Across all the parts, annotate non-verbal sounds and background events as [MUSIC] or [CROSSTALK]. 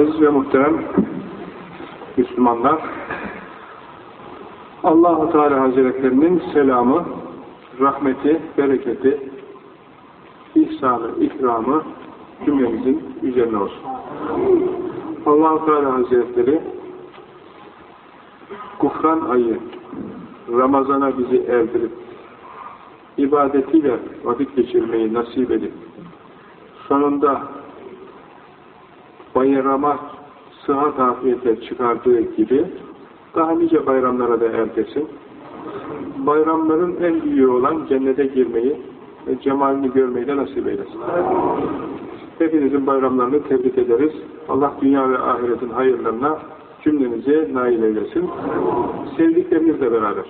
Aziz ve muhterem Müslümanlar, Allahu Teala Hazretlerinin selamı, rahmeti, bereketi, ihsanı, ikramı cümlemizin üzerine olsun. Allahu Teala Hazretleri Gufran ayı Ramazan'a bizi erdirip ibadetiyle vakit geçirmeyi nasip edip sonunda bayrama sıhhat afiyete çıkardığı gibi daha nice bayramlara da ertesin. Bayramların en büyüğü olan cennete girmeyi ve cemalini görmeyi de nasip eylesin. Hepinizin bayramlarını tebrik ederiz. Allah dünya ve ahiretin hayırlarına cümlenize nail eylesin. Sevdiklerinizle beraber.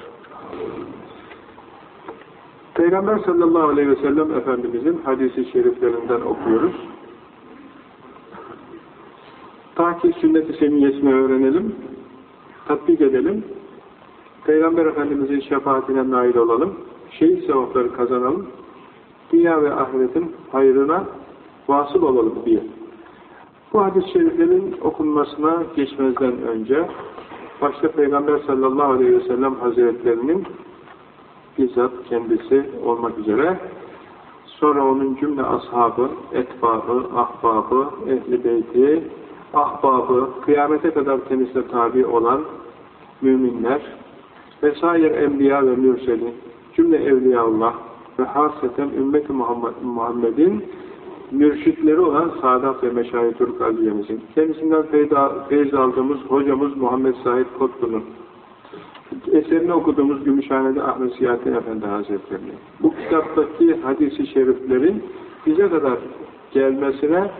Peygamber sallallahu aleyhi ve sellem Efendimizin hadisi şeriflerinden okuyoruz. Ta ki sünnet-i seniyyesini öğrenelim, tatbik edelim, Peygamber Efendimizin şefaatine nail olalım, şehit sevapları kazanalım, dünya ve ahiretin hayrına vasıl olalım diye. Bu hadis-i şeriflerin okunmasına geçmezden önce, başta Peygamber sallallahu aleyhi ve sellem hazretlerinin bizzat kendisi olmak üzere sonra onun cümle ashabı, etbabı, ahbabı, ehli beyti, ahbabı, kıyamete kadar kendisine tabi olan müminler vesaire enbiya ve mürselin, cümle evliyaullah ve hasreten ümmet-i Muhammed, Muhammed'in mürşitleri olan Sadat ve Meşayi Türk Aliye'mizin, kendisinden feyiz aldığımız hocamız Muhammed Said Kotlu'nun, eserini okuduğumuz Gümüşhane'de Ahmet Siyahattin Efendi Hazretleri. Bu kitaptaki hadisi şeriflerin bize kadar gelmesine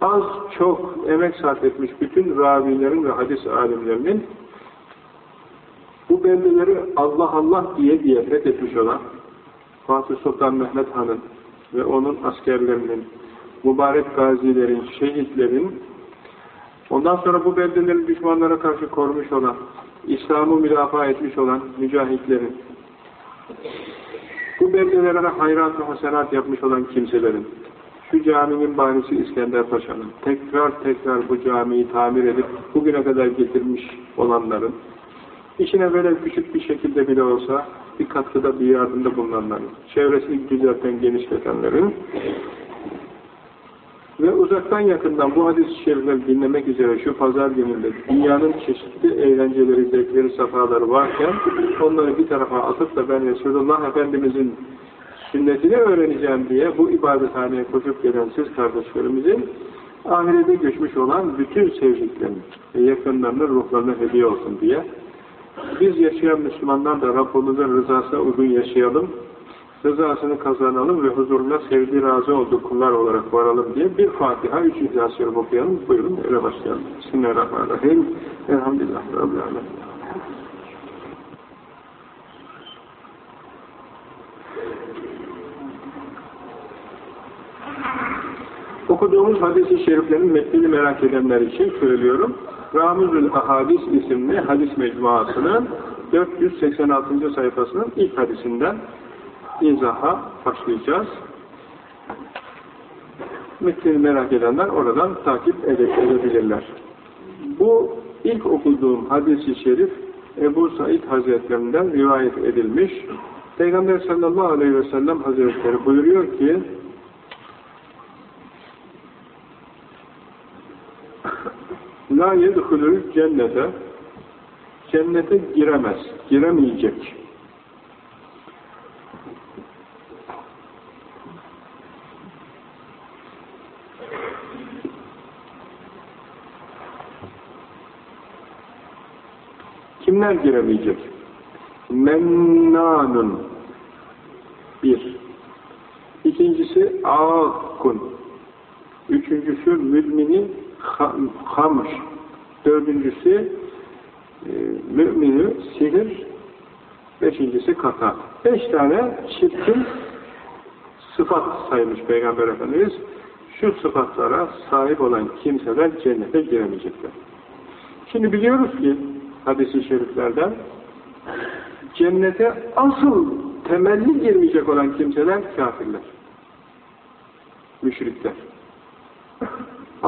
az çok emek sarf etmiş bütün ravilerin ve hadis alimlerinin bu bellileri Allah Allah diye diye fethetmiş olan Fatih Sultan Mehmet Han'ın ve onun askerlerinin, mübarek gazilerin, şehitlerin, ondan sonra bu beldeleri düşmanlara karşı korumuş olan, İslam'ı müdafaa etmiş olan mücahitlerin, bu beldelere hayrat ve hasenat yapmış olan kimselerin, şu caminin banisi İskender Paşa'nın, tekrar tekrar bu camiyi tamir edip bugüne kadar getirmiş olanların, içine böyle küçük bir şekilde bile olsa bir katkıda bir yardımda bulunanların, çevresini düzelten, genişletenlerin ve uzaktan yakından bu hadis-i şerifleri dinlemek üzere şu pazar gününde dünyanın çeşitli eğlenceleri, zevkleri, safaları varken onları bir tarafa atıp da ben Resulullah Efendimizin sünnetini öğreneceğim diye bu ibadethaneye koşup gelen siz kardeşlerimizin ahirete göçmüş olan bütün sevdiklerini ve yakınlarının ruhlarına hediye olsun diye biz yaşayan Müslümanlar da Rabbimizin rızasına uygun yaşayalım, rızasını kazanalım ve huzuruna sevdiği razı olduğu kullar olarak varalım diye bir Fatiha, üç İhlas okuyalım. Buyurun öyle başlayalım. Bismillahirrahmanirrahim. Elhamdülillah. Rabbil Alemin. Okuduğumuz hadis-i şeriflerin metnini merak edenler için söylüyorum. Ramuzül Ahadis isimli hadis mecmuasının 486. sayfasının ilk hadisinden izaha başlayacağız. Metnini merak edenler oradan takip edebilirler. Bu ilk okuduğum hadis-i şerif Ebu Said Hazretlerinden rivayet edilmiş. Peygamber sallallahu aleyhi ve sellem Hazretleri buyuruyor ki La yedhulül cennete cennete giremez, giremeyecek. Kimler giremeyecek? Mennanun bir. İkincisi akun. Üçüncüsü mülmini hamş. Dördüncüsü e, mümini sihir. Beşincisi kata. Beş tane çirkin sıfat saymış Peygamber Efendimiz. Şu sıfatlara sahip olan kimseler cennete giremeyecekler. Şimdi biliyoruz ki hadis-i şeriflerden cennete asıl temelli girmeyecek olan kimseler kafirler. Müşrikler.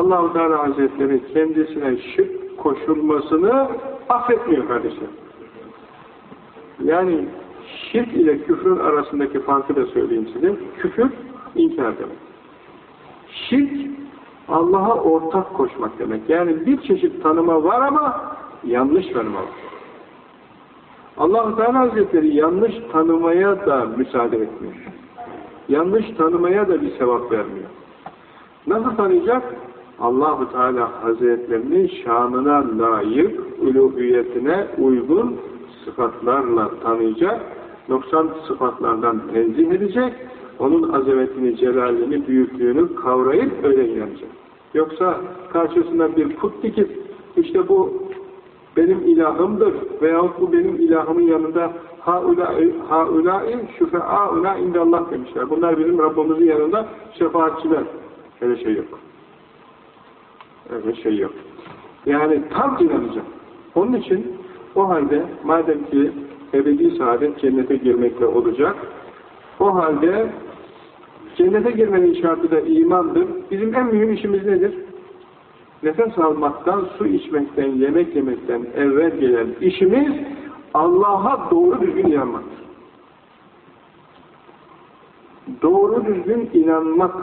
Allah-u Teala Hazretleri kendisine şirk koşulmasını affetmiyor kardeşler. Yani şirk ile küfrün arasındaki farkı da söyleyeyim size. Küfür, inkar demek. Şirk, Allah'a ortak koşmak demek. Yani bir çeşit tanıma var ama yanlış tanıma var. allah Teala Hazretleri yanlış tanımaya da müsaade etmiyor. Yanlış tanımaya da bir sevap vermiyor. Nasıl tanıyacak? Allahu Teala Hazretlerinin şanına layık, uluhiyetine uygun sıfatlarla tanıyacak, noksan sıfatlardan tenzih edecek, onun azametini, celalini, büyüklüğünü kavrayıp öyle. Yoksa karşısına bir put dikip, işte bu benim ilahımdır veyahut bu benim ilahımın yanında haulâi şüfe'âuna indallah demişler. Bunlar bizim Rabbimizin yanında şefaatçiler. Öyle şey yok. Öyle şey yok. Yani tam inanacak. Onun için o halde madem ki ebedi saadet cennete girmekle olacak, o halde cennete girmenin şartı da imandır. Bizim en mühim işimiz nedir? Nefes almaktan, su içmekten, yemek yemekten evvel gelen işimiz Allah'a doğru düzgün inanmaktır. Doğru düzgün inanmak,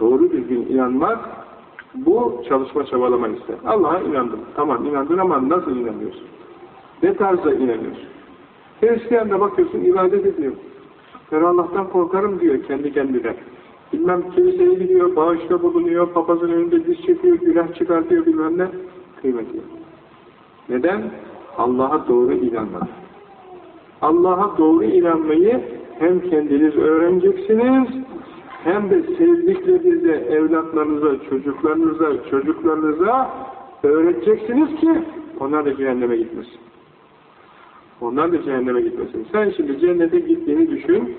doğru düzgün inanmak bu çalışma çabalama ister. Allah'a inandım. Tamam inandın ama nasıl inanıyorsun? Ne tarzda inanıyorsun? Hristiyan da bakıyorsun ibadet ediyor. Ben Allah'tan korkarım diyor kendi kendine. Bilmem kiliseye gidiyor, bağışta bulunuyor, papazın önünde diz çekiyor, günah çıkartıyor bilmem ne. Kıymeti yok. Neden? Allah'a doğru inanmak. Allah'a doğru inanmayı hem kendiniz öğreneceksiniz, hem de sevdiklerinize, evlatlarınıza, çocuklarınıza, çocuklarınıza öğreteceksiniz ki onlar da cehenneme gitmesin. Onlar da cehenneme gitmesin. Sen şimdi cennete gittiğini düşün,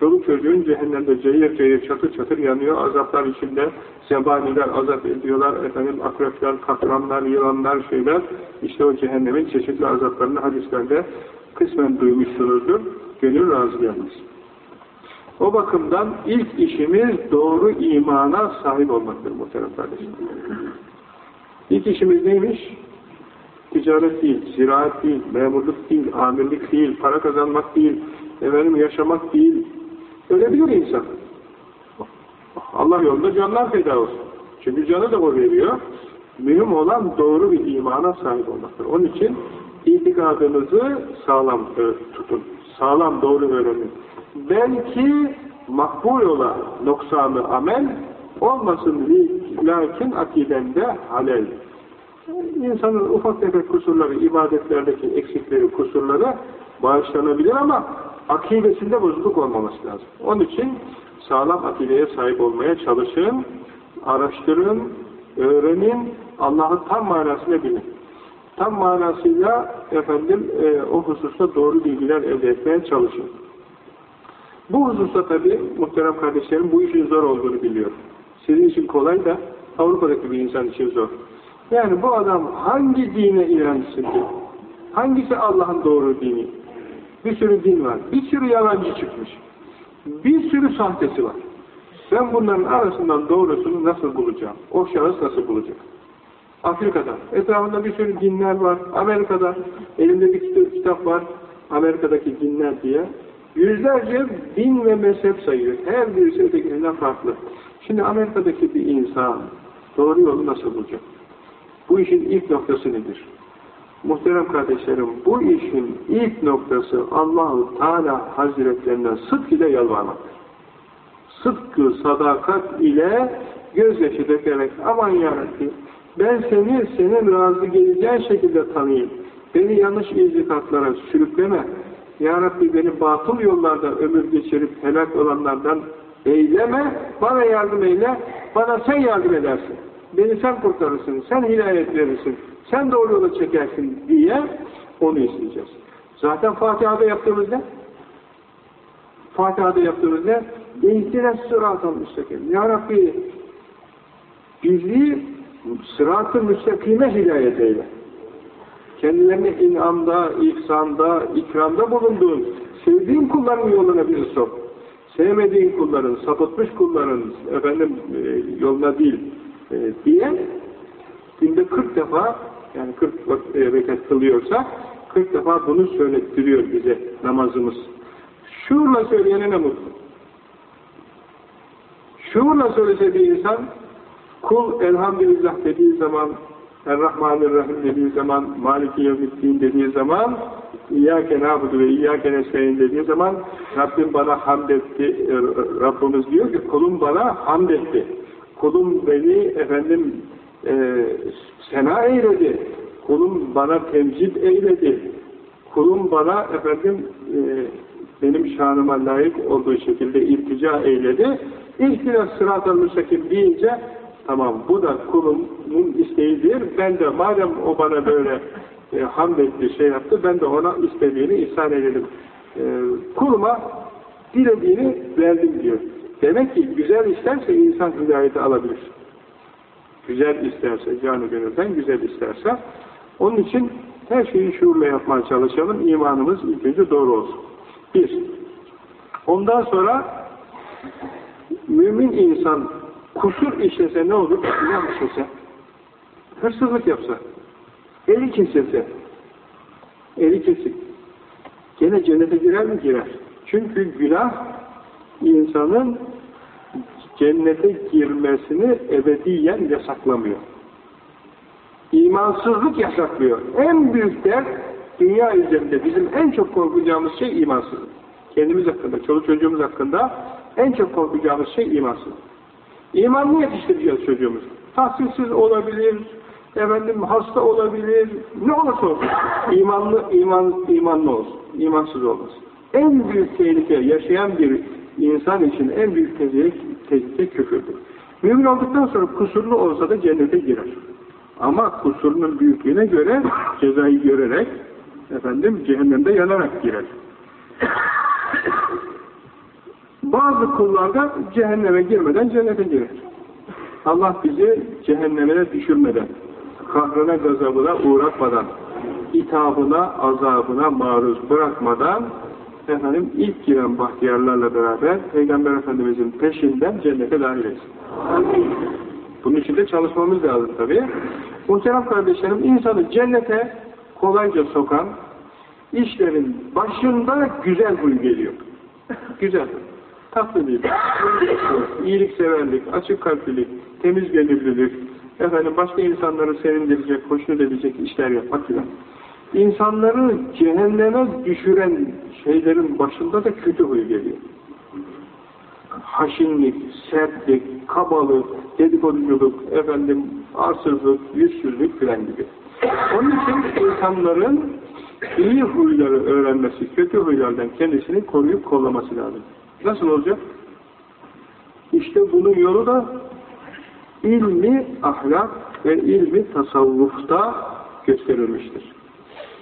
çoluk çocuğun cehennemde cayır cayır çatır çatır yanıyor, azaplar içinde, zebaniler azap ediyorlar, efendim akrepler, katranlar, yılanlar, şeyler, işte o cehennemin çeşitli azaplarını hadislerde kısmen duymuşsunuzdur, gönül razı gelmez. O bakımdan ilk işimiz doğru imana sahip olmaktır muhterem kardeşim. İlk işimiz neymiş? Ticaret değil, ziraat değil, memurluk değil, amirlik değil, para kazanmak değil, efendim yaşamak değil. Ölebilir insan. Allah yolunda canlar feda olsun. Çünkü canı da o veriyor. Mühim olan doğru bir imana sahip olmaktır. Onun için itikadınızı sağlam e, tutun. Sağlam doğru öğrenin. Belki makbul olan noksanı amel olmasın lakin akidende halel. İnsanın ufak tefek kusurları, ibadetlerdeki eksikleri, kusurları bağışlanabilir ama akidesinde bozukluk olmaması lazım. Onun için sağlam akideye sahip olmaya çalışın, araştırın, öğrenin, Allah'ın tam manasını bilin. Tam manasıyla efendim e, o hususta doğru bilgiler elde etmeye çalışın. Bu hususta tabi muhterem kardeşlerim bu işin zor olduğunu biliyorum. Sizin için kolay da Avrupa'daki bir insan için zor. Yani bu adam hangi dine inansın? Hangisi Allah'ın doğru dini? Bir sürü din var. Bir sürü yalancı çıkmış. Bir sürü sahtesi var. Ben bunların arasından doğrusunu nasıl bulacağım? O şahıs nasıl bulacak? Afrika'da. Etrafında bir sürü dinler var. Amerika'da. Elimde bir kitap var. Amerika'daki dinler diye. Yüzlerce din ve mezhep sayıyor. Her birisi farklı. Şimdi Amerika'daki bir insan doğru yolu nasıl bulacak? Bu işin ilk noktası nedir? Muhterem kardeşlerim, bu işin ilk noktası Allahu Teala Hazretlerine sıdk ile yalvarmaktır. Sıdkı, sadakat ile gözyaşı dökerek aman yarabbim ben seni senin razı geleceğin şekilde tanıyayım. Beni yanlış izlikatlara sürükleme. Ya Rabbi beni batıl yollarda ömür geçirip helak olanlardan eyleme, bana yardım eyle, bana sen yardım edersin. Beni sen kurtarırsın, sen hidayet verirsin, sen doğru yola çekersin diye onu isteyeceğiz. Zaten Fatiha'da yaptığımız ne? Fatiha'da yaptığımız ne? İhtine sırat-ı müstakim. Ya Rabbi bizi sırat-ı müstakime hidayet eyle. Kendilerine inamda, ihsanda, ikramda bulunduğun, sevdiğin kulların yoluna bir sok. Sevmediğin kulların, sapıtmış kulların efendim e, yoluna değil, e, diye günde 40 defa yani 40 e, rekat kılıyorsa 40 defa bunu söylettiriyor bize namazımız. Şuurla söyleyene ne mutlu. Şuurla söylese bir insan kul elhamdülillah dediği zaman Errahmanirrahim dediği zaman Maliki Yevmiddin dediği zaman İyyâke nâbudu ve İyyâke nestaîn dediği zaman Rabbim bana hamd etti e, Rabbimiz diyor ki kulum bana hamd etti. Kulum beni efendim e, sena eyledi. Kulum bana temcid eyledi. Kulum bana efendim e, benim şanıma layık olduğu şekilde iltica eyledi. İhtilas sırat-ı müstakim deyince tamam bu da kulumun isteğidir. Ben de madem o bana böyle e, hamd şey yaptı, ben de ona istediğini ihsan edelim. E, kuluma dilediğini verdim diyor. Demek ki güzel isterse insan hidayeti alabilir. Güzel isterse, canı gönülden güzel isterse. Onun için her şeyi şuurla yapmaya çalışalım. İmanımız ilk önce doğru olsun. Bir. Ondan sonra mümin insan kusur işlese ne olur? Günah işlese. Hırsızlık yapsa. Eli kesilse. Eli kesik. Gene cennete girer mi? Girer. Çünkü günah insanın cennete girmesini ebediyen yasaklamıyor. İmansızlık yasaklıyor. En büyük dert dünya üzerinde bizim en çok korkacağımız şey imansızlık. Kendimiz hakkında, çoluk çocuğumuz hakkında en çok korkacağımız şey imansızlık. İmanlı yetiştireceğiz çocuğumuz. Tahsilsiz olabilir, efendim hasta olabilir, ne olursa olsun. İmanlı, iman, imanlı olsun, imansız olmasın. En büyük tehlike, yaşayan bir insan için en büyük tehlike, tehlike küfürdür. Mümin olduktan sonra kusurlu olsa da cennete girer. Ama kusurunun büyüklüğüne göre cezayı görerek efendim cehennemde yanarak girer. Bazı kullarda cehenneme girmeden cennete girer. Allah bizi cehenneme düşürmeden, kahrına gazabına uğratmadan, itabına, azabına maruz bırakmadan efendim ilk giren bahtiyarlarla beraber Peygamber Efendimizin peşinden cennete dahil etsin. Bunun için de çalışmamız lazım tabii. Muhterem kardeşlerim, insanı cennete kolayca sokan işlerin başında güzel huy geliyor. Güzel. Tatlı bir iyilikseverlik, açık kalplilik, temiz gönüllülük, efendim başka insanları sevindirecek, hoşnut edecek işler yapmak filan. İnsanları cehenneme düşüren şeylerin başında da kötü huy geliyor. Haşinlik, sertlik, kabalık, dedikoduculuk, efendim arsızlık, yüzsüzlük filan gibi. Onun için insanların iyi huyları öğrenmesi, kötü huylardan kendisini koruyup kollaması lazım. Nasıl olacak? İşte bunun yolu da ilmi ahlak ve ilmi tasavvufta gösterilmiştir.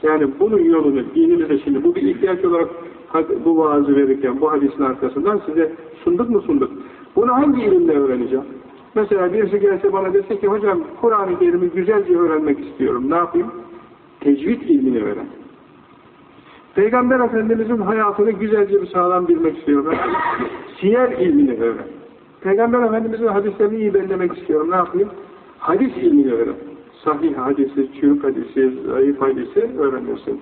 Yani bunun yolunu dinimizde şimdi bu bir ihtiyaç olarak bu vaazı verirken bu hadisin arkasından size sunduk mu sunduk. Bunu hangi ilimle öğreneceğim? Mesela birisi gelse bana dese ki hocam Kur'an-ı Kerim'i güzelce öğrenmek istiyorum. Ne yapayım? Tecvid ilmini öğren. Peygamber Efendimiz'in hayatını güzelce bir sağlam bilmek istiyorum. Siyer ilmini öğren. Peygamber Efendimiz'in hadislerini iyi bellemek istiyorum. Ne yapayım? Hadis ilmini öğren. Sahih hadisi, çürük hadisi, zayıf hadisi öğrenirsin.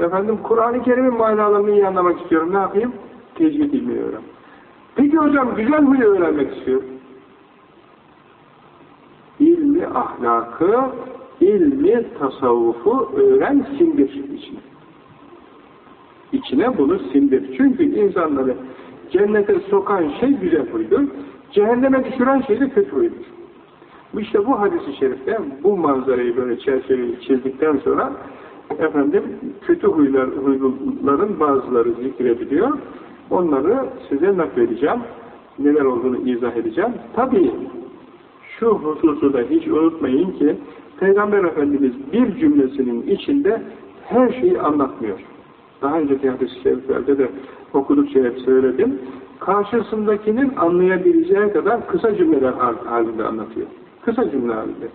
Efendim Kur'an-ı Kerim'in manalarını iyi anlamak istiyorum. Ne yapayım? Tecvid ilmini öğren. Peki hocam güzel huyu öğrenmek istiyorum. İlmi ahlakı, ilmi tasavvufu öğren sindir. İçine bunu sindir. Çünkü insanları cennete sokan şey güzel huydur. Cehenneme düşüren şey de kötü huydur. İşte bu hadisi şerifte bu manzarayı böyle çerçeveyi çizdikten sonra efendim kötü huylar, huyların bazıları zikrediliyor. Onları size nakledeceğim. Neler olduğunu izah edeceğim. Tabii şu hususu da hiç unutmayın ki Peygamber Efendimiz bir cümlesinin içinde her şeyi anlatmıyor. Daha önceki hadis-i şeriflerde de okudukça hep söyledim. Karşısındakinin anlayabileceği kadar kısa cümleler halinde anlatıyor. Kısa cümle halinde.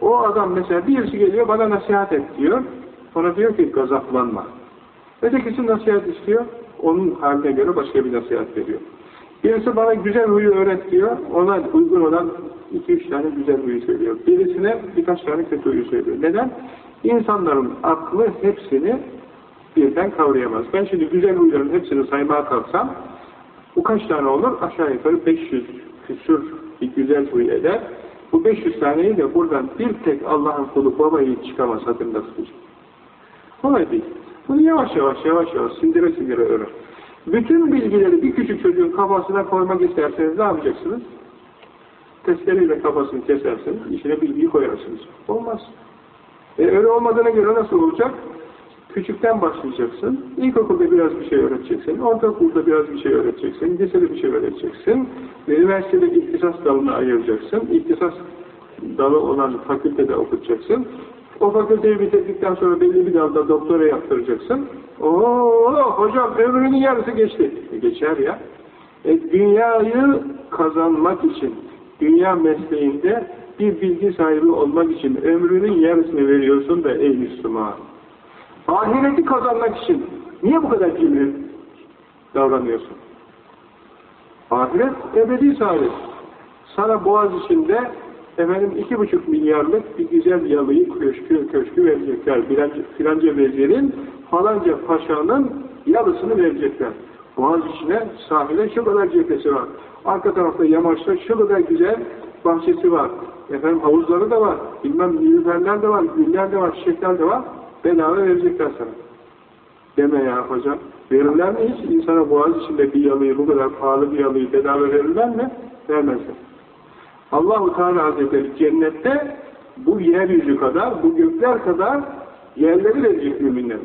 O adam mesela birisi geliyor bana nasihat et diyor. Ona diyor ki gazaplanma. Ötekisi nasihat istiyor. Onun haline göre başka bir nasihat veriyor. Birisi bana güzel huyu öğret diyor. Ona uygun olan iki üç tane güzel huyu söylüyor. Birisine birkaç tane kötü huyu söylüyor. Neden? İnsanların aklı hepsini birden kavrayamaz. Ben şimdi güzel huyların hepsini saymaya kalksam bu kaç tane olur? Aşağı yukarı 500 küsur bir güzel huy eder. Bu 500 taneyi de buradan bir tek Allah'ın kulu baba yiğit çıkamaz hatırında tutacak. Kolay değil. Bunu yavaş yavaş yavaş yavaş sindire sindire öğren. Bütün bilgileri bir küçük çocuğun kafasına koymak isterseniz ne yapacaksınız? Testereyle kafasını kesersiniz, içine bilgiyi koyarsınız. Olmaz. E öyle olmadığına göre nasıl olacak? Küçükten başlayacaksın. İlkokulda biraz bir şey öğreteceksin. Ortaokulda biraz bir şey öğreteceksin. Lisede bir şey öğreteceksin. Üniversitede ihtisas dalını ayıracaksın. İhtisas dalı olan fakültede okutacaksın. O fakülteyi bitirdikten sonra belli bir dalda doktora yaptıracaksın. Oo hocam ömrünün yarısı geçti. E geçer ya. E, dünyayı kazanmak için, dünya mesleğinde bir bilgi sahibi olmak için ömrünün yarısını veriyorsun da ey Müslüman. Ahireti kazanmak için niye bu kadar cimri davranıyorsun? Ahiret ebedi saadet. Sana boğaz içinde efendim iki buçuk milyarlık bir güzel yalıyı köşkü, köşkü verecekler. Filanca, filanca vezirin, falanca paşanın yalısını verecekler. Boğaz içine sahile şu kadar cephesi var. Arka tarafta yamaçta şu kadar güzel bahçesi var. Efendim havuzları da var. Bilmem nilüferler de var, güller de var, çiçekler de var. Bedava verecekler sana. Deme ya hocam. Verirler mi hiç? insana boğaz içinde bir yalıyı, bu kadar pahalı bir yalıyı bedava verirler mi? Vermezler. Allahu Teala Hazretleri cennette bu yeryüzü kadar, bu gökler kadar yerleri verecek müminler.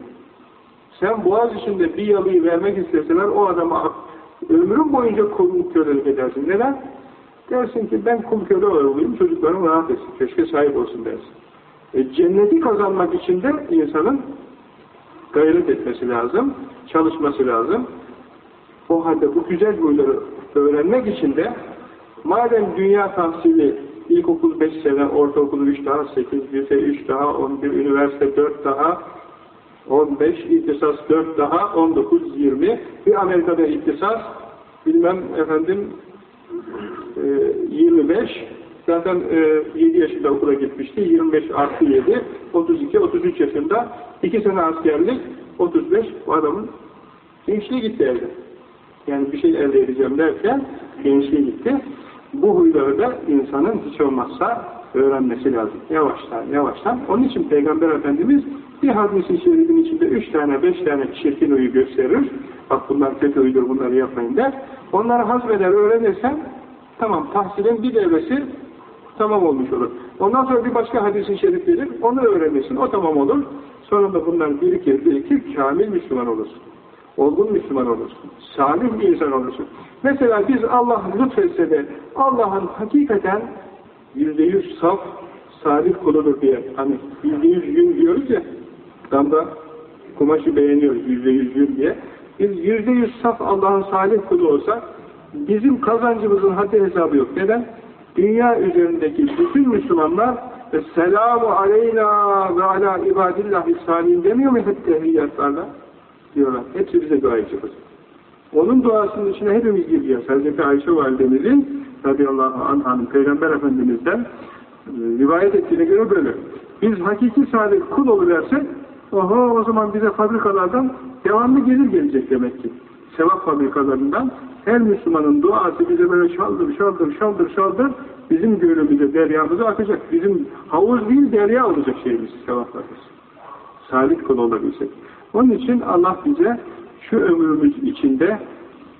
Sen boğaz içinde bir yalıyı vermek isteseler o adama ömrün boyunca kulluk kölelik edersin. Neden? Dersin ki ben kul köle olayım, çocuklarım rahat etsin, keşke sahip olsun dersin. E, cenneti kazanmak için de insanın gayret etmesi lazım, çalışması lazım. O halde bu güzel huyları öğrenmek için de madem dünya tahsili ilkokul 5 sene, ortaokul 3 daha, 8, lise 3 daha, 11, üniversite 4 daha, 15, ihtisas 4 daha, 19, 20, bir Amerika'da ihtisas, bilmem efendim e, 25, zaten e, 7 yaşında okula gitmişti, 25 artı 7, 32, 33 yaşında, 2 sene askerlik, 35, bu adamın gençliği gitti elde. Yani bir şey elde edeceğim derken gençliği gitti. Bu huyları da insanın hiç olmazsa öğrenmesi lazım. Yavaştan, yavaştan. Onun için Peygamber Efendimiz bir hadis-i şerifin içinde üç tane, beş tane çirkin huyu gösterir. Bak bunlar kötü huydur, bunları yapmayın der. Onları hazmeder, öğrenirsen tamam, tahsilin bir devresi tamam olmuş olur. Ondan sonra bir başka hadis-i şerif gelir, onu öğrenirsin, o tamam olur. Sonra da bunlar birikir, birikir, kamil Müslüman olursun. Olgun Müslüman olursun. Salih bir insan olursun. Mesela biz Allah lütfetse de Allah'ın hakikaten yüzde yüz saf, salih kuludur diye hani yüzde yüz gün diyoruz ya damda kumaşı beğeniyoruz yüzde yüz gün diye. Biz yüzde yüz saf Allah'ın salih kulu olsak bizim kazancımızın haddi hesabı yok. Neden? Dünya üzerindeki bütün Müslümanlar Selamu aleyna ve ala ibadillahi salihin demiyor mu hep tehiyyatlarla? Diyorlar. Hepsi bize dua edecek. Onun duasının içine hepimiz gireceğiz. Hazreti Ayşe validemizin radıyallahu anh'ın Peygamber Efendimiz'den e, rivayet ettiğine göre böyle. Biz hakiki salih kul oluversek oho o zaman bize fabrikalardan devamlı gelir gelecek demek ki. Sevap fabrikalarından her Müslümanın duası bize böyle şaldır şaldır şaldır şaldır bizim gölümüze, deryamıza akacak. Bizim havuz değil derya olacak şeyimiz, sevaplarımız. Salih kul olabilsek. Onun için Allah bize şu ömrümüz içinde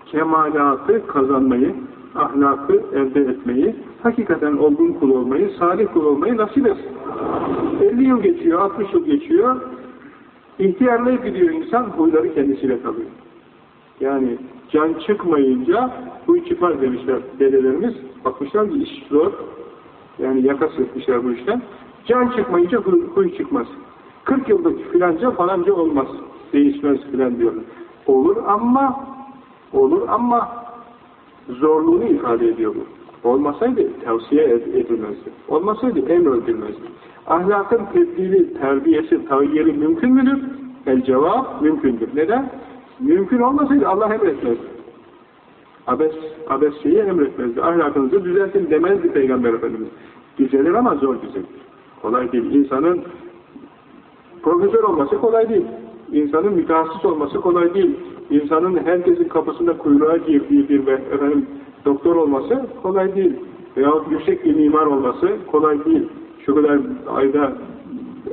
kemalatı kazanmayı, ahlakı elde etmeyi, hakikaten olgun kul olmayı, salih kul olmayı nasip etsin. 50 yıl geçiyor, 60 yıl geçiyor, ihtiyarlayıp gidiyor insan, huyları kendisiyle kalıyor. Yani can çıkmayınca huy çıkmaz demişler dedelerimiz. Bakmışlar ki iş zor. Yani yaka sıkmışlar bu işten. Can çıkmayınca huy, huy çıkmaz. 40 yıllık filanca falanca olmaz. Değişmez filan diyorlar. Olur ama olur ama zorluğunu ifade ediyor bu. Olmasaydı tavsiye edilmezdi. Olmasaydı emredilmezdi. Ahlakın tebdili, terbiyesi, tayyeri mümkün müdür? El cevap mümkündür. Neden? Mümkün olmasaydı Allah emretmez. Abes, abes şeyi emretmezdi. Ahlakınızı düzeltin demezdi Peygamber Efendimiz. Düzelir ama zor düzelir. Kolay değil. İnsanın profesör olması kolay değil. İnsanın mütehassıs olması kolay değil. İnsanın herkesin kapısında kuyruğa girdiği bir efendim doktor olması kolay değil. Veyahut yüksek bir mimar olması kolay değil. Şu kadar ayda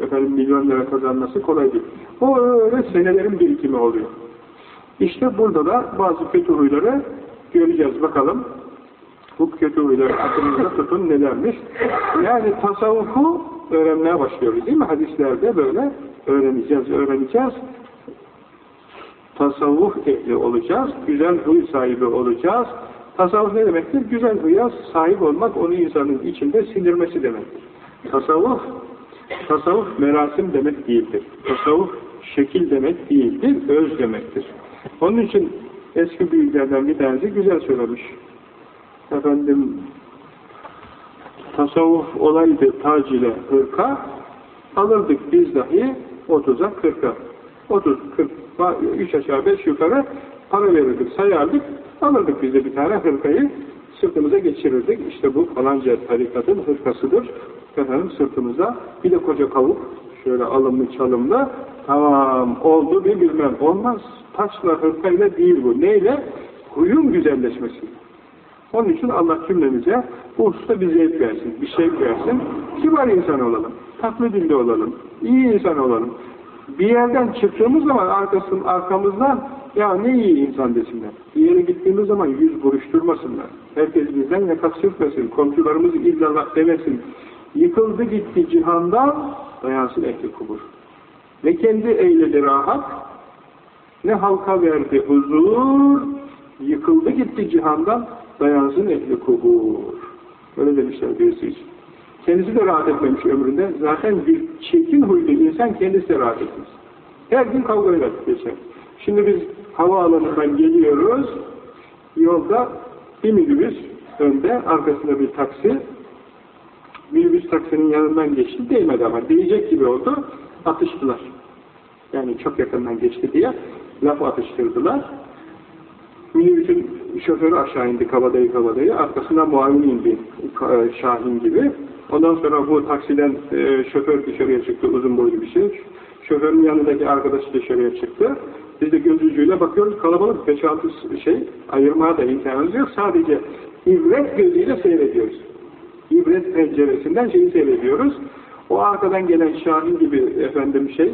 efendim milyon lira kazanması kolay değil. O öyle senelerin birikimi oluyor. İşte burada da bazı kötü huyları göreceğiz bakalım. Bu kötü huyları aklınızda tutun nelermiş. Yani tasavvufu öğrenmeye başlıyoruz değil mi? Hadislerde böyle öğreneceğiz, öğreneceğiz. Tasavvuf ehli olacağız, güzel huy sahibi olacağız. Tasavvuf ne demektir? Güzel huya sahip olmak, onu insanın içinde sindirmesi demektir. Tasavvuf, tasavvuf merasim demek değildir. Tasavvuf şekil demek değildir, öz demektir. Onun için eski büyüklerden bir tanesi güzel söylemiş. Efendim, tasavvuf olaydı tac ile hırka, alırdık biz dahi 30'a 40'a. 30, 40, 3 aşağı 5 yukarı para verirdik, sayardık, alırdık biz de bir tane hırkayı, sırtımıza geçirirdik. İşte bu falanca tarikatın hırkasıdır. Efendim sırtımıza bir de koca kavuk, şöyle alımlı çalımlı, tamam oldu bir bilmem. Olmaz. Taşla hırkayla değil bu. Neyle? Huyun güzelleşmesi. Onun için Allah cümlemize bu hususta bir zevk versin, bir şey versin. Kibar insan olalım, tatlı dilli olalım, iyi insan olalım. Bir yerden çıktığımız zaman arkasının arkamızdan ya ne iyi insan desinler. Bir yere gittiğimiz zaman yüz buruşturmasınlar. Herkes bizden yakat sürtmesin, komşularımız illallah demesin. Yıkıldı gitti cihandan dayansın ehli kubur. Ne kendi eyledi rahat, ne halka verdi huzur, yıkıldı gitti cihandan dayansın ehli kubur. Öyle demişler birisi için. Kendisi de rahat etmemiş ömründe. Zaten bir çirkin huylu insan kendisi de rahat etmez. Her gün kavgayla geçer. Şimdi biz havaalanından geliyoruz. Yolda bir minibüs önde, arkasında bir taksi. Minibüs taksinin yanından geçti. Değmedi ama. Değecek gibi oldu. Atıştılar. Yani çok yakından geçti diye laf atıştırdılar. Minibüsün şoförü aşağı indi kabadayı kabadayı. Arkasına muavin indi. Şahin gibi. Ondan sonra bu taksiden e, şoför dışarıya çıktı, uzun boylu bir şey. Şoförün yanındaki arkadaş dışarıya çıktı. Biz de göz bakıyoruz, kalabalık 5-6 şey, ayırmaya da imkanımız yok. Sadece ibret gözüyle seyrediyoruz. İbret penceresinden şeyi seyrediyoruz. O arkadan gelen Şahin gibi efendim şey,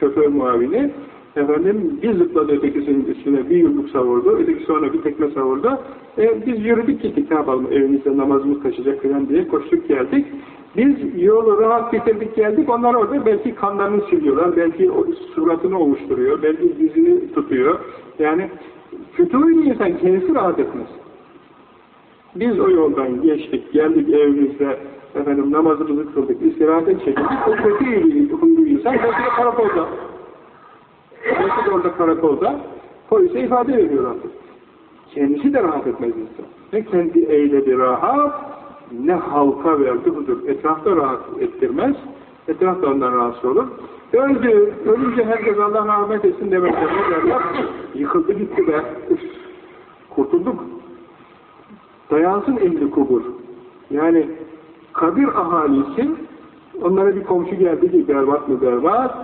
şoför muavini, efendim bir zıpladı ötekisinin üstüne bir yumruk savurdu, öteki sonra bir tekme savurdu. E, biz yürüdük gittik ne yapalım evimizde namazımız kaçacak falan diye koştuk geldik. Biz yolu rahat bitirdik geldik, onlar orada belki kanlarını siliyorlar, belki suratını ovuşturuyor, belki dizini tutuyor. Yani kötü insan kendisi rahat etmez. Biz o yoldan geçtik, geldik evimizde, efendim namazımızı kıldık, istirahate çektik, o kötü huylu insan belki de karakolda. Belki de orada karakolda polise ifade veriyor artık. Kendisi de rahat etmez insan. Ne kendi eyledi rahat, ne halka verdi huzur. Etrafta rahat ettirmez, etraf da ondan rahatsız olur. Öldü, ölünce herkes Allah rahmet etsin demekler. Ne derler? Yıkıldı gitti be. Kurtulduk. Dayansın ehli kubur. Yani kabir ahalisi onlara bir komşu geldi ki berbat mı berbat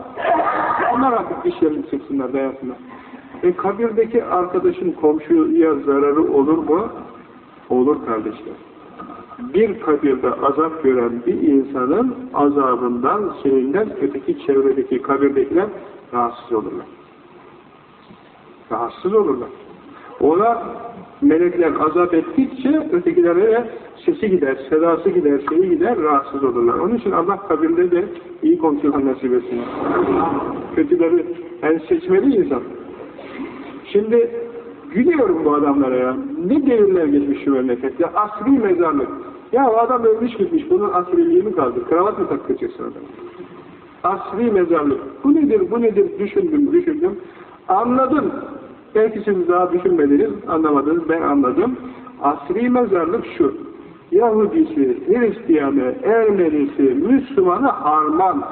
onlar artık dişlerini sıksınlar dayansınlar. E kabirdeki arkadaşın komşuya zararı olur mu? Olur kardeşler. Bir kabirde azap gören bir insanın azabından, şeyinden öteki çevredeki kabirdekiler rahatsız olurlar. Rahatsız olurlar. Ona melekler azap ettikçe ötekilere sesi gider, sedası gider, şeyi gider, rahatsız olurlar. Onun için Allah kabirde de iyi komşular nasip etsin. Kötüleri yani seçmeli insan. Şimdi gülüyorum bu adamlara ya. Ne devirler geçmiş şu memlekette. Asri mezarlık. Ya adam ölmüş gitmiş. Bunun asriliği mi kaldı? Kravat mı takılacaksın adam? Asri mezarlık. Bu nedir, bu nedir? Düşündüm, düşündüm. Anladım. Belki siz daha düşünmediniz, anlamadınız. Ben anladım. Asri mezarlık şu. Yahudisi, Hristiyanı, Ermenisi, Müslümanı harman.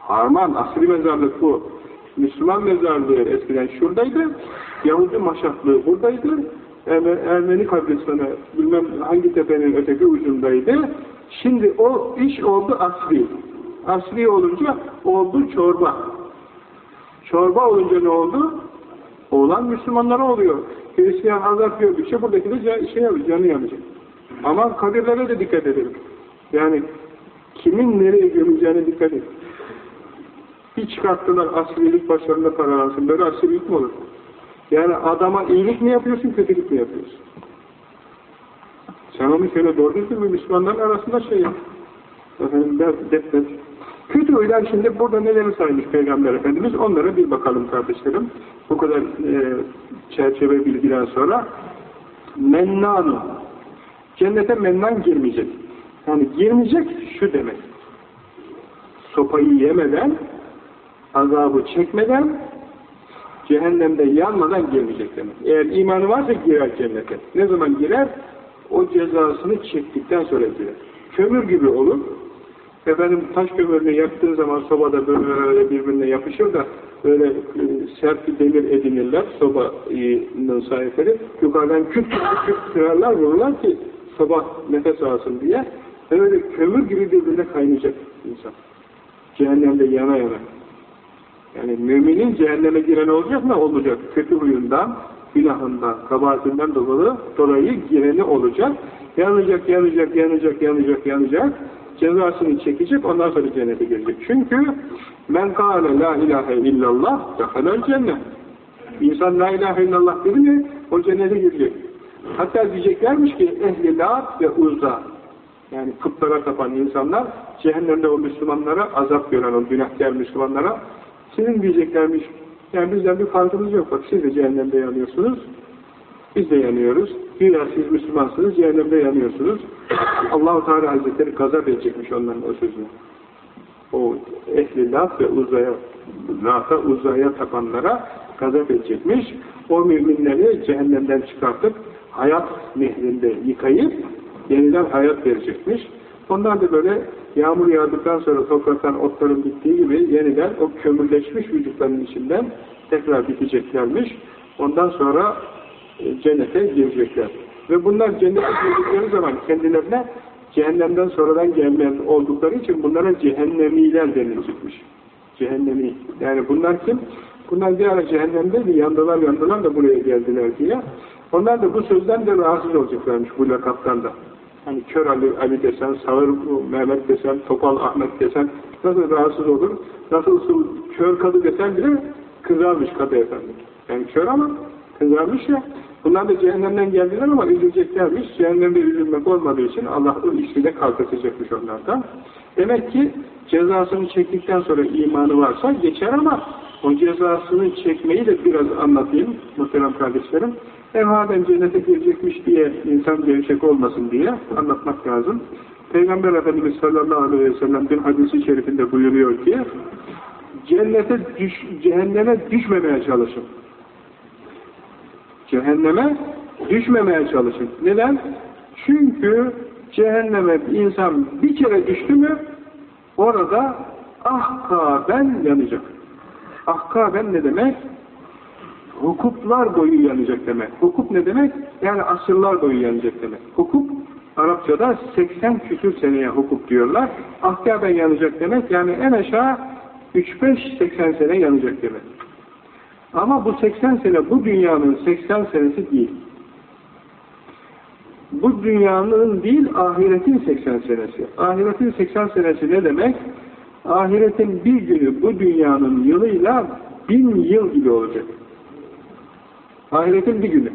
Harman, asri mezarlık bu. Müslüman mezarlığı eskiden şuradaydı. Yahudi maşaklığı buradaydı. Ermeni, kabristanı bilmem hangi tepenin öteki ucundaydı. Şimdi o iş oldu asri. Asri olunca oldu çorba. Çorba olunca ne oldu? Oğlan Müslümanlara oluyor. Hristiyan azap gördükçe buradaki de şey canı yanacak. Ama kabirlere de dikkat edelim. Yani kimin nereye gömüleceğine dikkat edin. Bir çıkarttılar asrilik başlarında paralansın. Böyle asrilik mi olur? Yani adama iyilik mi yapıyorsun, kötülük mü yapıyorsun? Sen onu şöyle doğru düzgün bir Müslümanların arasında şey yap. Efendim, def, def. Kötü huylar şimdi burada neleri saymış Peygamber Efendimiz onlara bir bakalım kardeşlerim. Bu kadar e, çerçeve bilgiden sonra mennanu cennete mennan girmeyecek. Yani girmeyecek şu demek. Sopayı yemeden azabı çekmeden cehennemde yanmadan girmeyecek demek. Eğer imanı varsa girer cennete. Ne zaman girer? O cezasını çektikten sonra girer. Kömür gibi olur. Efendim taş kömürünü yaktığın zaman sobada böyle birbirine yapışır da böyle e, sert bir demir edinirler sobanın sahipleri. Yukarıdan küt küt küt kırarlar vururlar ki soba nefes alsın diye. Böyle kömür gibi birbirine kaynayacak insan. Cehennemde yana yana. Yani müminin cehenneme giren olacak mı? Olacak. Kötü huyundan, günahından, kabahatinden dolayı, dolayı gireni olacak. Yanacak, yanacak, yanacak, yanacak, yanacak. Cezasını çekecek, ondan sonra cennete girecek. Çünkü men kâle la ilahe illallah dehalel cennet. İnsan la ilahe illallah dedi mi, o cennete girecek. Hatta diyeceklermiş ki ehli lâb ve uzza yani putlara tapan insanlar cehennemde o Müslümanlara azap gören o günahkar Müslümanlara senin diyeceklermiş yani bizden bir farkımız yok. Bak siz de cehennemde yanıyorsunuz. Biz de yanıyoruz. Güya siz Müslümansınız cehennemde yanıyorsunuz. Allahu Teala Hazretleri gazap edecekmiş onların o sözünü. O ehli laf ve uzaya lafa uzaya tapanlara gazap edecekmiş. O müminleri cehennemden çıkartıp hayat nehrinde yıkayıp yeniden hayat verecekmiş. Onlar da böyle yağmur yağdıktan sonra topraktan otların bittiği gibi yeniden o kömürleşmiş vücutların içinden tekrar biteceklermiş. Ondan sonra e, cennete girecekler. Ve bunlar cennete girdikleri zaman kendilerine cehennemden sonradan gelmeyen oldukları için bunlara cehennemiler denilecekmiş. Cehennemi. Yani bunlar kim? Bunlar bir ara cehennemdeydi, yandılar yandılar da buraya geldiler diye. Onlar da bu sözden de rahatsız olacaklarmış bu lakaptan da. Hani kör Ali, Ali desen, sağır Mehmet desen, topal Ahmet desen nasıl rahatsız olur? Nasıl kör kadı desen bile kızarmış kadı efendi. Yani kör ama kızarmış ya. Bunlar da cehennemden geldiler ama üzüleceklermiş. Cehennemde üzülmek olmadığı için Allah o işiyle kalkatacakmış onlardan. Demek ki cezasını çektikten sonra imanı varsa geçer ama o cezasını çekmeyi de biraz anlatayım muhterem kardeşlerim. Evhaden cennete girecekmiş diye insan gevşek olmasın diye anlatmak lazım. Peygamber Efendimiz sallallahu aleyhi ve sellem bir hadisi şerifinde buyuruyor ki cennete düş, cehenneme düşmemeye çalışın. Cehenneme düşmemeye çalışın. Neden? Çünkü cehenneme insan bir kere düştü mü orada ahkaben yanacak. Ahkaben ne demek? Hukuklar boyu yanacak demek. Hukuk ne demek? Yani asırlar boyu yanacak demek. Hukuk Arapçada 80 küsür seneye hukuk diyorlar. Ahkaben yanacak demek yani en aşağı 3-5-80 sene yanacak demek. Ama bu 80 sene bu dünyanın 80 senesi değil. Bu dünyanın değil ahiretin 80 senesi. Ahiretin 80 senesi ne demek? Ahiretin bir günü bu dünyanın yılıyla bin yıl gibi olacak. Ahiretin bir günü.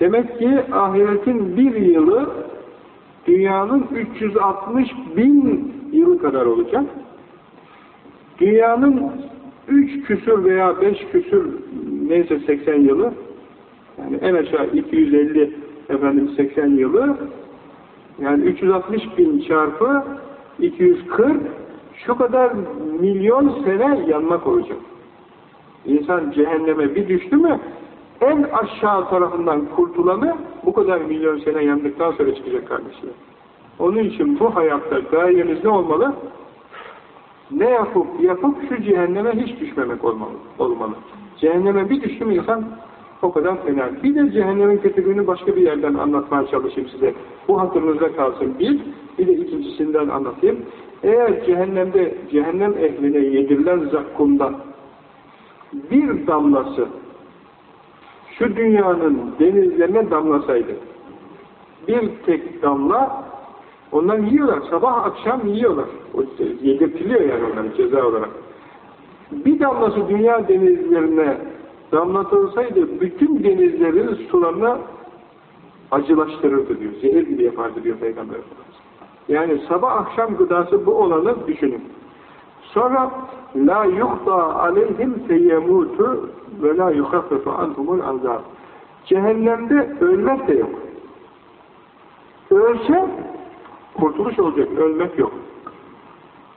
Demek ki ahiretin bir yılı dünyanın 360 bin yılı kadar olacak. Dünyanın 3 küsür veya 5 küsür neyse 80 yılı yani en aşağı 250 efendim 80 yılı yani 360 bin çarpı 240 şu kadar milyon sene yanmak olacak. İnsan cehenneme bir düştü mü en aşağı tarafından kurtulanı bu kadar milyon sene yandıktan sonra çıkacak kardeşler. Onun için bu hayatta gayemiz ne olmalı? Ne yapıp yapıp şu cehenneme hiç düşmemek olmalı. olmalı. Cehenneme bir düştü mü insan O kadar fena. Bir de cehennemin kötülüğünü başka bir yerden anlatmaya çalışayım size. Bu hatırınızda kalsın. Bir, bir de ikincisinden anlatayım. Eğer cehennemde, cehennem ehline yedirilen zakkumda bir damlası şu dünyanın denizlerine damlasaydı, bir tek damla ondan yiyorlar. Sabah akşam yiyorlar. O yedirtiliyor yani onların ceza olarak. Bir damlası dünya denizlerine damlatılsaydı bütün denizlerin sularına acılaştırırdı diyor. Zehir gibi yapardı diyor Peygamber Yani sabah akşam gıdası bu olanı düşünün. Sonra la yuhda aleyhim feyemutu ve la yuhaffifu anhumul azab. Cehennemde ölmek de yok. Ölse kurtuluş olacak, ölmek yok.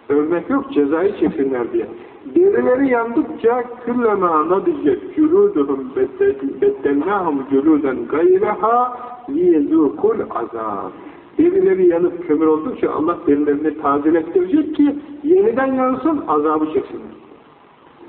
Ölmek yok, cezayı çeksinler diye. Derileri yandıkça küllema nadicet cülûduhum beddennâhum cülûden gayreha liyezûkul azâb. Derileri yanıp kömür oldukça Allah derilerini tazelettirecek ki yeniden yansın, azabı çeksinler.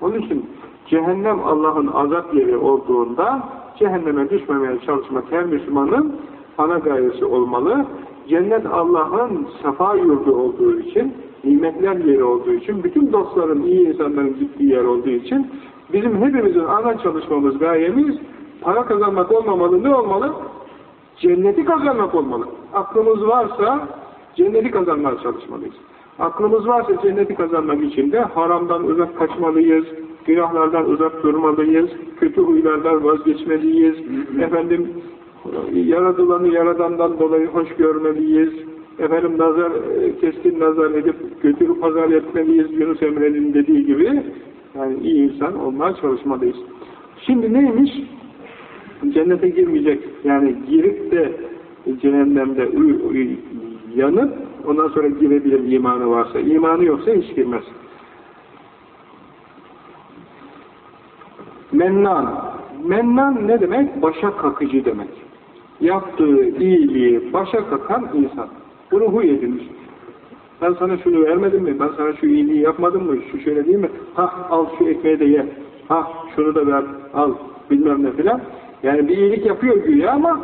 Onun için cehennem Allah'ın azap yeri olduğunda cehenneme düşmemeye çalışmak her Müslümanın ana gayesi olmalı. Cennet Allah'ın safa yurdu olduğu için nimetler yeri olduğu için, bütün dostların, iyi insanların gittiği yer olduğu için bizim hepimizin ana çalışmamız, gayemiz para kazanmak olmamalı. Ne olmalı? Cenneti kazanmak olmalı. Aklımız varsa cenneti kazanmaya çalışmalıyız. Aklımız varsa cenneti kazanmak için de haramdan uzak kaçmalıyız, günahlardan uzak durmalıyız, kötü huylardan vazgeçmeliyiz, efendim yaradılanı yaradandan dolayı hoş görmeliyiz, efendim nazar, e, keskin nazar edip götürüp pazar etmeliyiz Yunus Emre'nin dediği gibi yani iyi insan olmaya çalışmalıyız. Şimdi neymiş? Cennete girmeyecek. Yani girip de cehennemde yanıp ondan sonra girebilir imanı varsa. İmanı yoksa hiç girmez. Mennan. Mennan ne demek? Başa kakıcı demek. Yaptığı iyiliği başa kakan insan. Bunu huy edilmiş. Ben sana şunu vermedim mi? Ben sana şu iyiliği yapmadım mı? Şu şöyle değil mi? Ha al şu ekmeği de ye. Ha şunu da ver. Al bilmem ne filan. Yani bir iyilik yapıyor güya ama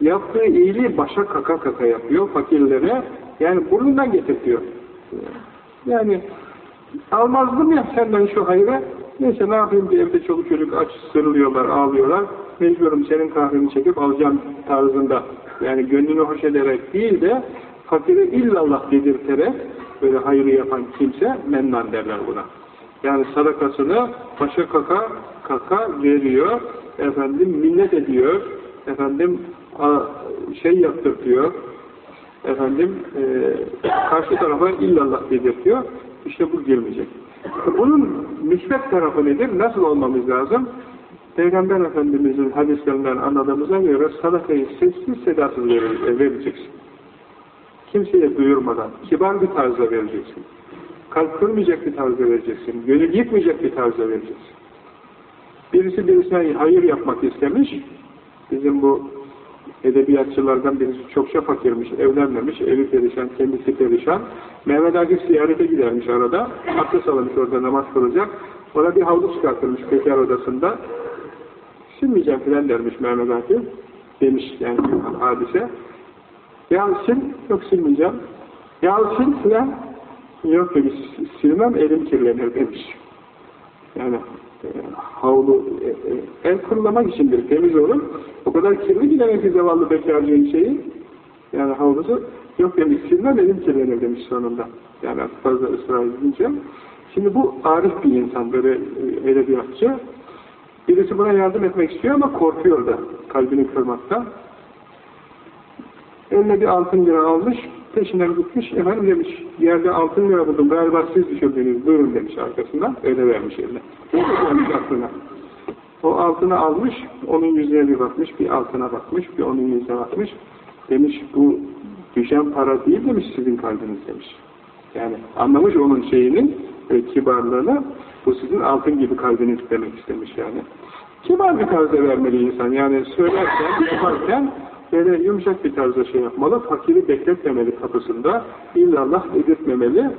yaptığı iyiliği başa kaka kaka yapıyor fakirlere. Yani burnundan getirtiyor. Yani almazdım ya senden şu hayra. Neyse ne yapayım bir evde çoluk çocuk aç sırılıyorlar, ağlıyorlar. Mecburum senin kahveni çekip alacağım tarzında yani gönlünü hoş ederek değil de fakire illallah dedirterek böyle hayrı yapan kimse mennan derler buna. Yani sadakasını başa kaka kaka veriyor, efendim minnet ediyor, efendim şey yaptırtıyor, efendim e, karşı tarafa illallah dedirtiyor. İşte bu girmeyecek. Bunun müsbet tarafı nedir? Nasıl olmamız lazım? Peygamber Efendimiz'in hadislerinden anladığımıza göre sadakayı sessiz sedasız vereceksin. Kimseye duyurmadan, kibar bir tarzda vereceksin. Kalp kırmayacak bir tarzda vereceksin. Gönül yıkmayacak bir tarzda vereceksin. Birisi birisine hayır yapmak istemiş. Bizim bu edebiyatçılardan birisi çokça fakirmiş, evlenmemiş, evi perişan, kendisi perişan. Mehmet Akif ziyarete gidermiş arada. Abdest almış orada namaz kılacak. Ona bir havlu çıkartılmış bekar odasında. Silmeyeceğim filan dermiş Mehmet Akif. Demiş yani hadise. Ya sil, yok silmeyeceğim. Ya sil filan. Yok demiş, silmem elim kirlenir demiş. Yani havlu e, e, el kurulamak içindir, temiz olur. O kadar kirli ki demek ki zavallı bekarcığın şeyi. Yani havlusu yok demiş, silmem elim kirlenir demiş sonunda. Yani fazla ısrar edince. Şimdi bu arif bir insan, böyle e, edebiyatçı. Birisi buna yardım etmek istiyor ama korkuyor da kalbini kırmaktan. Eline bir altın lira almış, peşinden gitmiş, efendim demiş, yerde altın lira buldum, galiba siz düşürdünüz, buyurun demiş arkasından, öyle vermiş eline. Vermiş aklına. O altını almış, onun yüzüne bir bakmış, bir altına bakmış, bir onun yüzüne bakmış. Demiş, bu düşen para değil demiş sizin kalbiniz demiş. Yani anlamış onun şeyinin, e, kibarlığını, bu sizin altın gibi kalbiniz demek istemiş yani. Kibar bir tarzda vermeli insan, yani söylerken, yaparken, böyle yumuşak bir tarzda şey yapmalı, fakiri bekletmemeli kapısında, illallah edirtmemeli,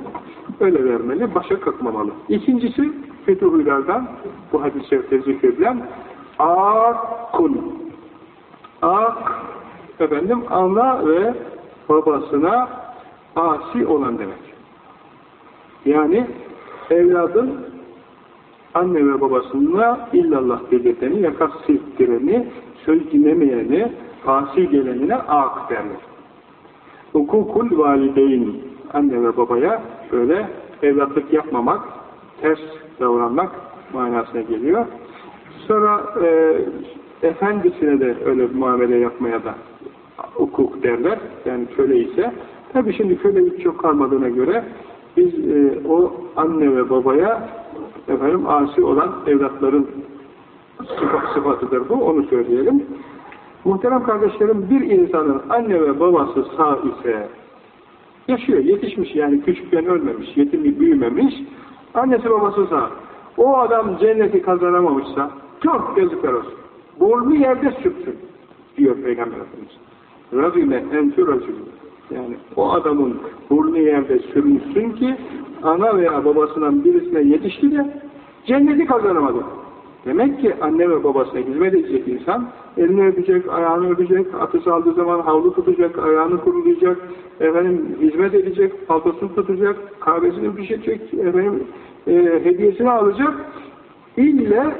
öyle vermeli, başa kalkmamalı. İkincisi, fütuhuylardan, bu hadis-i şerifte zikredilen, Akun. Ak, efendim, ana ve babasına asi olan demek. Yani evladın anne ve babasına illallah belirteni, yakas silktireni, söz dinlemeyeni, asi gelenine ak derler. Hukukul valideyn, anne ve babaya böyle evlatlık yapmamak, ters davranmak manasına geliyor. Sonra e, efendisine de öyle muamele yapmaya da hukuk derler. Yani köle ise. Tabi şimdi kölelik çok kalmadığına göre biz e, o anne ve babaya efendim asi olan evlatların sıfat, sıfatıdır bu. Onu söyleyelim. Muhterem kardeşlerim bir insanın anne ve babası sağ ise yaşıyor, yetişmiş yani küçükken ölmemiş, yetimli büyümemiş annesi babası sağ. O adam cenneti kazanamamışsa çok yazıklar olsun. Burnu yerde sürtsün diyor Peygamber Efendimiz. Razime entü razime. Yani o adamın burnu yerde sürmüşsün ki ana veya babasından birisine yetişti de cenneti kazanamadı. Demek ki anne ve babasına hizmet edecek insan elini öpecek, ayağını öpecek, atı aldığı zaman havlu tutacak, ayağını kurulayacak, efendim hizmet edecek, paltosunu tutacak, kahvesini pişirecek, efendim e, hediyesini alacak. İlle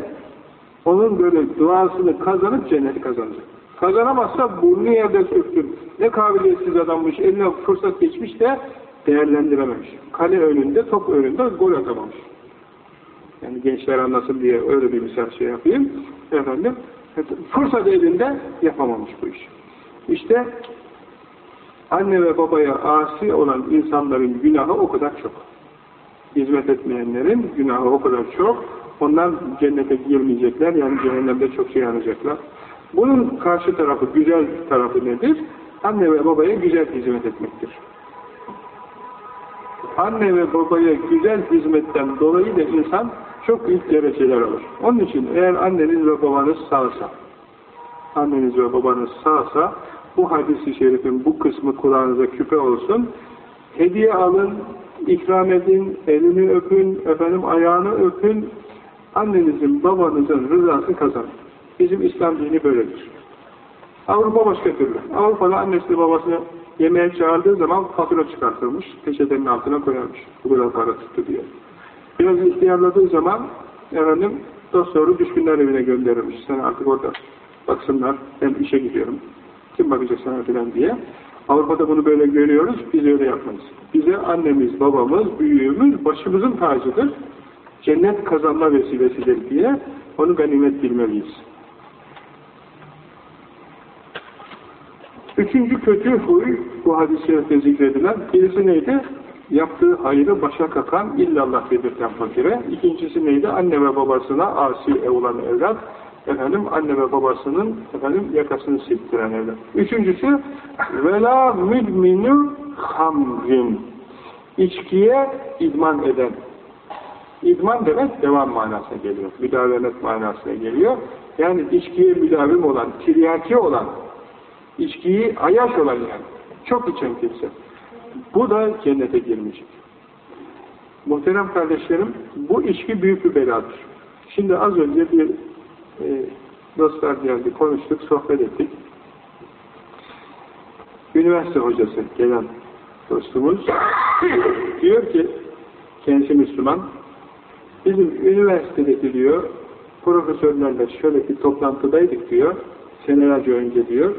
onun böyle duasını kazanıp cenneti kazanacak. Kazanamazsa burnu yerde sürtün. Ne kabiliyetsiz adammış, eline fırsat geçmiş de değerlendirememiş. Kale önünde, top önünde gol atamamış. Yani gençler anlasın diye öyle bir misal şey yapayım. Efendim, fırsat elinde yapamamış bu iş. İşte anne ve babaya asi olan insanların günahı o kadar çok. Hizmet etmeyenlerin günahı o kadar çok. Onlar cennete girmeyecekler, yani cehennemde çok şey yanacaklar. Bunun karşı tarafı, güzel tarafı nedir? Anne ve babaya güzel hizmet etmektir. Anne ve babaya güzel hizmetten dolayı da insan çok büyük dereceler alır. Onun için eğer anneniz ve babanız sağsa, anneniz ve babanız sağsa, bu hadisi şerifin bu kısmı kulağınıza küpe olsun, hediye alın, ikram edin, elini öpün, efendim ayağını öpün, annenizin, babanızın rızası kazanın. Bizim İslam dini böyledir. Avrupa başka türlü. Avrupa'da annesi babasını yemeğe çağırdığı zaman fatura çıkartılmış, peçetenin altına koyarmış. Bu kadar para tuttu diye. Biraz ihtiyarladığı zaman efendim doktoru düşkünler evine gönderilmiş. Sen artık orada baksınlar, ben işe gidiyorum. Kim bakacak sana filan diye. Avrupa'da bunu böyle görüyoruz, biz öyle yapmayız. Bize annemiz, babamız, büyüğümüz başımızın tacıdır. Cennet kazanma vesilesidir diye onu ganimet bilmeliyiz. Üçüncü kötü huy, bu hadis-i zikredilen, birisi neydi? Yaptığı hayrı başa kakan, illallah dedirten fakire. İkincisi neydi? Anne ve babasına asi olan evlat. Efendim, anne ve babasının efendim yakasını silktiren evlat. Üçüncüsü, vela müdminu hamrin. İçkiye idman eden. İdman demek devam manasına geliyor. Müdavemet manasına geliyor. Yani içkiye müdavim olan, tiryaki olan, İçkiyi ayaş olan yani. Çok içen kimse. Bu da cennete girmeyecek. Muhterem kardeşlerim, bu içki büyük bir beladır. Şimdi az önce bir e, dostlar geldi, konuştuk, sohbet ettik. Üniversite hocası gelen dostumuz [COUGHS] diyor ki, kendisi Müslüman, bizim üniversitedeki diyor, profesörlerle şöyle bir toplantıdaydık diyor, senelerce önce diyor,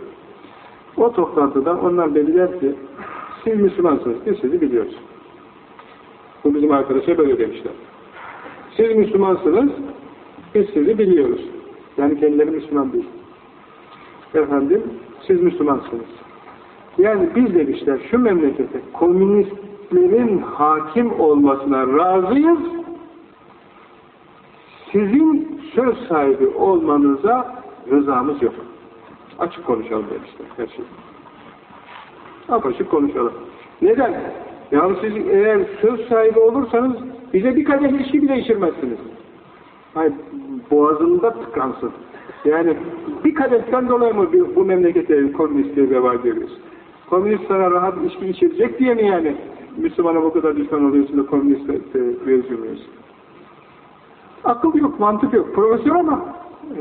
o toplantıda onlar dediler ki siz Müslümansınız, biz sizi biliyoruz. Bu bizim arkadaşa böyle demişler. Siz Müslümansınız, biz sizi biliyoruz. Yani kendileri Müslüman değil. Efendim, siz Müslümansınız. Yani biz demişler şu memlekete komünistlerin hakim olmasına razıyız, sizin söz sahibi olmanıza rızamız yok. Açık konuşalım demişler her şey. Apaçık konuşalım. Neden? Yani siz eğer söz sahibi olursanız bize bir kadeh içki bile içirmezsiniz. Hayır, boğazında tıkansın. Yani bir kadehten dolayı mı bu memlekete komünistliği veba görüyoruz? Komünist sana rahat içki içirecek diye mi yani Müslümana bu kadar düşman oluyorsun da komünist gözükmüyorsun? Akıl yok, mantık yok. Profesör ama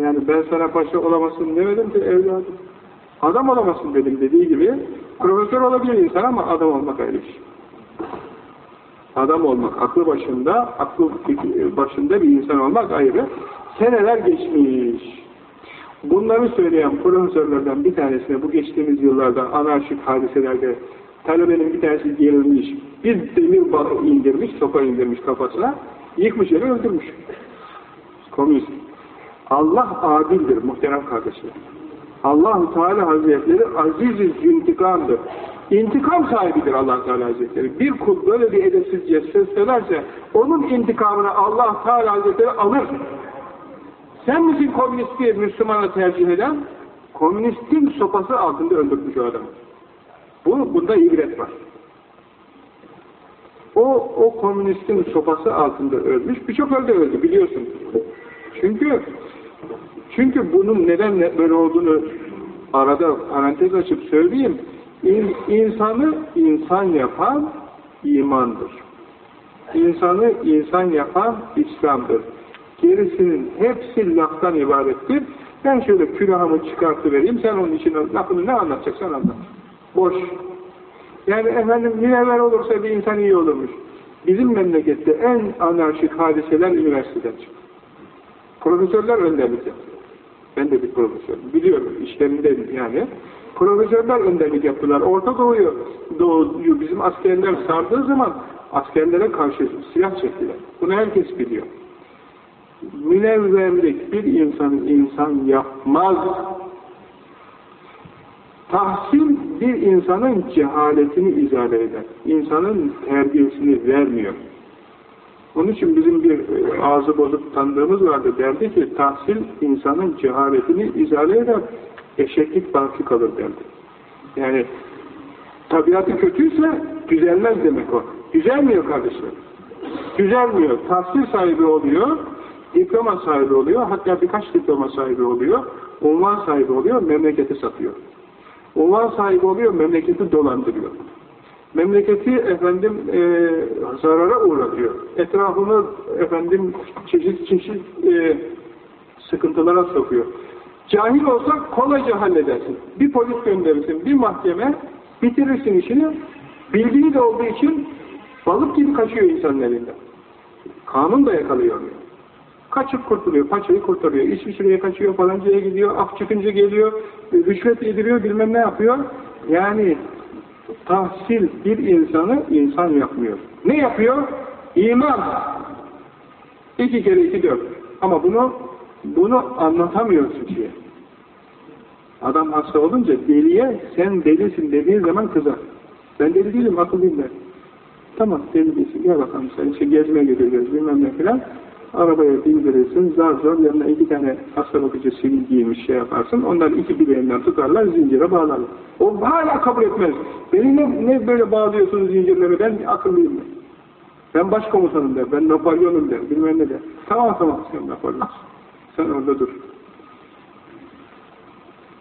Yani ben sana paşa olamazsın demedim ki evladım. Adam olamazsın dedim dediği gibi. Profesör olabilir insan ama adam olmak ayrı şey. Adam olmak, aklı başında, aklı başında bir insan olmak ayrı. Seneler geçmiş. Bunları söyleyen profesörlerden bir tanesine bu geçtiğimiz yıllarda anarşik hadiselerde talebenin bir tanesi gerilmiş, bir demir balı indirmiş, sopa indirmiş kafasına, yıkmış yeri öldürmüş. Komünist. Allah adildir muhterem kardeşler. Allah Teala Hazretleri aziz intikamdır. İntikam sahibidir allah Teala Hazretleri. Bir kul böyle bir edepsizce söylerse onun intikamını allah Teala Hazretleri alır. Sen misin komünisti Müslümana tercih eden? Komünistin sopası altında öldürmüş o adamı. Bu, bunda ibret var. O, o komünistin sopası altında ölmüş. Birçok öldü öldü biliyorsun. Çünkü çünkü bunun neden böyle olduğunu arada parantez açıp söyleyeyim. İn, insanı insan yapan imandır. İnsanı insan yapan İslam'dır. Gerisinin hepsi laftan ibarettir. Ben şöyle külahımı çıkartıvereyim, sen onun için lafını ne anlatacaksan anlat. Boş. Yani efendim münevver olursa bir insan iyi olurmuş. Bizim memlekette en anarşik hadiseler üniversiteden çıktı. Profesörler önderlikte. Ben de bir profesörüm. Biliyorum işlemindeyim yani. Profesörler önderlik yaptılar. Orta Doğu'yu Doğu'yu bizim askerler sardığı zaman askerlere karşı silah çektiler. Bunu herkes biliyor. Münevverlik bir insanı insan yapmaz. Tahsil bir insanın cehaletini izale eder. İnsanın terbiyesini vermiyor. Onun için bizim bir e, ağzı bozuk tanıdığımız vardı. Derdi ki tahsil insanın cehaletini izale eder. Eşeklik baki kalır derdi. Yani tabiatı kötüyse düzelmez demek o. Düzelmiyor kardeşler. Düzelmiyor. Tahsil sahibi oluyor, diploma sahibi oluyor, hatta birkaç diploma sahibi oluyor, unvan sahibi oluyor, memleketi satıyor. Unvan sahibi oluyor, memleketi dolandırıyor. Memleketi efendim e, zarara uğratıyor. Etrafını efendim çeşit çeşit e, sıkıntılara sokuyor. Cahil olsak kolayca halledersin. Bir polis gönderirsin, bir mahkeme bitirirsin işini. Bildiği de olduğu için balık gibi kaçıyor insanın elinden. Kanun da yakalıyor. Kaçıp kurtuluyor, paçayı kurtarıyor. İsviçre'ye kaçıyor, falancaya gidiyor, af çıkınca geliyor, rüşvet yediriyor, bilmem ne yapıyor. Yani tahsil bir insanı insan yapmıyor. Ne yapıyor? İman. İki kere iki dört. Ama bunu bunu anlatamıyorsun kişiye. Adam hasta olunca deliye sen delisin dediğin zaman kızar. Ben deli değilim, akıllıyım ben. Tamam, deli değilsin. Gel bakalım sen işte gezmeye gidiyoruz bilmem ne filan. Arabaya bindirirsin, zar zor yanına iki tane hasta bakıcı sivil giymiş şey yaparsın. Onlar iki bileğinden tutarlar, zincire bağlarlar. O hala kabul etmez. Beni ne, ne böyle bağlıyorsunuz zincirlere, ben akıllıyım ben. Ben başkomutanım der, ben Napolyon'um der, bilmem ne der. Tamam tamam sen Napolyon. Sen orada dur.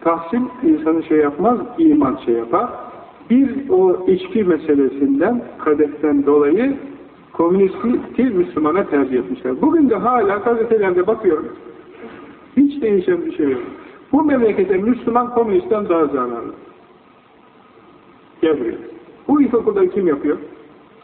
Tahsil insanı şey yapmaz, iman şey yapar. Bir o içki meselesinden, kadehten dolayı komünisti Müslümana tercih etmişler. Bugün de hala gazetelerde bakıyorum. Hiç değişen bir şey yok. Bu memlekete Müslüman komünistten daha zararlı. Gel buraya. Bu ilkokulda kim yapıyor?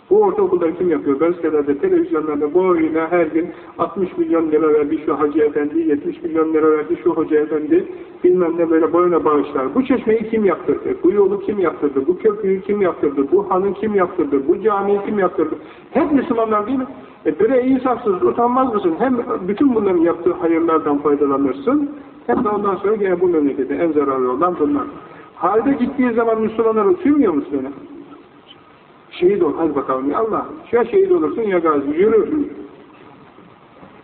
Bu ortaokulda kim yapıyor? Gazetelerde, televizyonlarda bu oyuna her gün 60 milyon lira verdi şu hacı efendi, 70 milyon lira verdi şu hoca efendi, bilmem ne böyle boyuna bağışlar. Bu çeşmeyi kim yaptırdı? Bu yolu kim yaptırdı? Bu köprüyü kim yaptırdı? Bu hanı kim yaptırdı? Bu camiyi kim yaptırdı? Hep Müslümanlar değil mi? E böyle insafsız, utanmaz mısın? Hem bütün bunların yaptığı hayırlardan faydalanırsın, hem de ondan sonra gene bu memlekete en zararlı olan bunlar. Halde gittiği zaman Müslümanlar uçurmuyor musun? Şehit ol, hadi bakalım ya Allah. Ya şehit olursun ya gazi, yürü.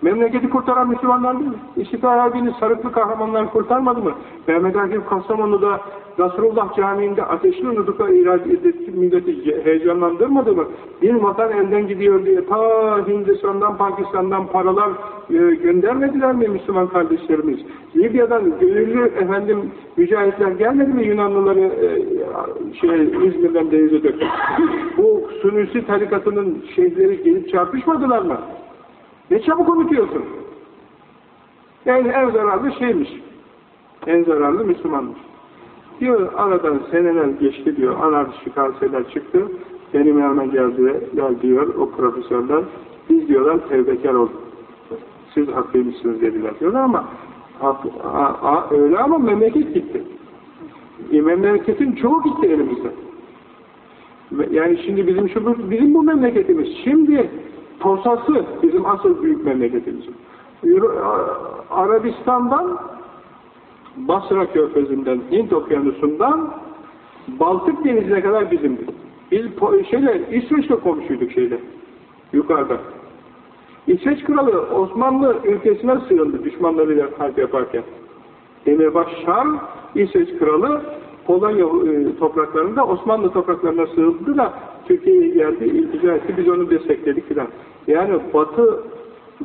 Memleketi kurtaran Müslümanlar değil mi? İstiklal Harbi'ni sarıklı kahramanlar kurtarmadı mı? Mehmet Akif Kastamonu'da Nasrullah Camii'nde ateşli nudukla irade edip milleti heyecanlandırmadı mı? Bir vatan elden gidiyor diye ta Hindistan'dan, Pakistan'dan paralar e, göndermediler mi Müslüman kardeşlerimiz? Libya'dan gönüllü efendim mücahitler gelmedi mi Yunanlıları e, şey, İzmir'den denize döktü? Bu Sunusi tarikatının şeyhleri gelip çarpışmadılar mı? Ne çabuk unutuyorsun. Yani en zararlı şeymiş. En zararlı Müslümanmış. Diyor aradan seneler geçti diyor. Anarşik hadiseler çıktı. Benim yanıma geldiler diyor o profesörler. Biz diyorlar tevbekar olduk. Siz haklıymışsınız dediler diyorlar ama a, a, öyle ama memleket gitti. E, memleketin çoğu gitti elimizden. Yani şimdi bizim şu bizim bu memleketimiz. Şimdi Tosası bizim asıl büyük memleketimiz. Arabistan'dan Basra Körfezi'nden, Hint Okyanusu'ndan Baltık Denizi'ne kadar bizimdi. Biz şeyle, İsveç'le komşuyduk şeyle, yukarıda. İsveç kralı Osmanlı ülkesine sığındı düşmanlarıyla harp yaparken. Demirbaş Şam, İsveç kralı Polonya e, topraklarında Osmanlı topraklarına sığındı da Türkiye'ye geldi, iltica etti, biz onu destekledik filan. Yani Batı,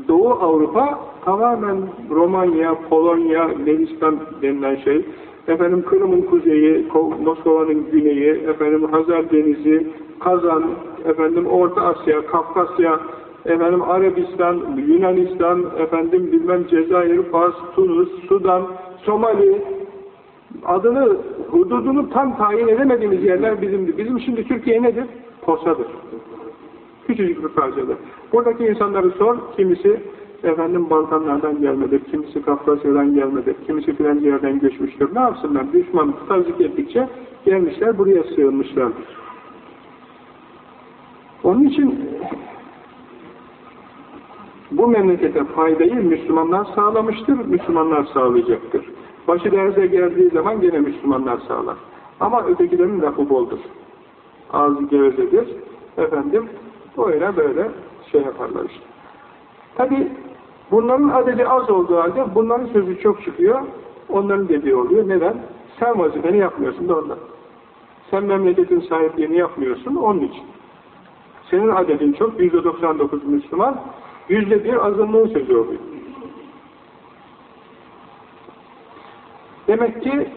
Doğu Avrupa tamamen Romanya, Polonya, Lenistan denilen şey, efendim Kırım'ın kuzeyi, Moskova'nın güneyi, efendim Hazar Denizi, Kazan, efendim Orta Asya, Kafkasya, efendim Arabistan, Yunanistan, efendim bilmem Cezayir, Fas, Tunus, Sudan, Somali, adını, hududunu tam tayin edemediğimiz yerler bizimdi. Bizim şimdi Türkiye nedir? Posadır. Küçücük bir parçadır. Buradaki insanları sor, kimisi efendim Balkanlardan gelmedir, kimisi Kafkasya'dan gelmedir, kimisi filan yerden göçmüştür. Ne yapsınlar? Düşman tazik ettikçe gelmişler, buraya sığınmışlardır. Onun için bu memlekete faydayı Müslümanlar sağlamıştır, Müslümanlar sağlayacaktır. Başı derse geldiği zaman gene Müslümanlar sağlar. Ama ötekilerin lafı boldur. Ağzı gevezedir. Efendim, böyle böyle şey yaparlar işte. Tabi bunların adedi az olduğu halde bunların sözü çok çıkıyor. Onların dediği oluyor. Neden? Sen vazifeni yapmıyorsun da ondan. Sen memleketin sahipliğini yapmıyorsun onun için. Senin adedin çok, %99 Müslüman, yüzde bir azınlığın sözü oluyor. Demek ki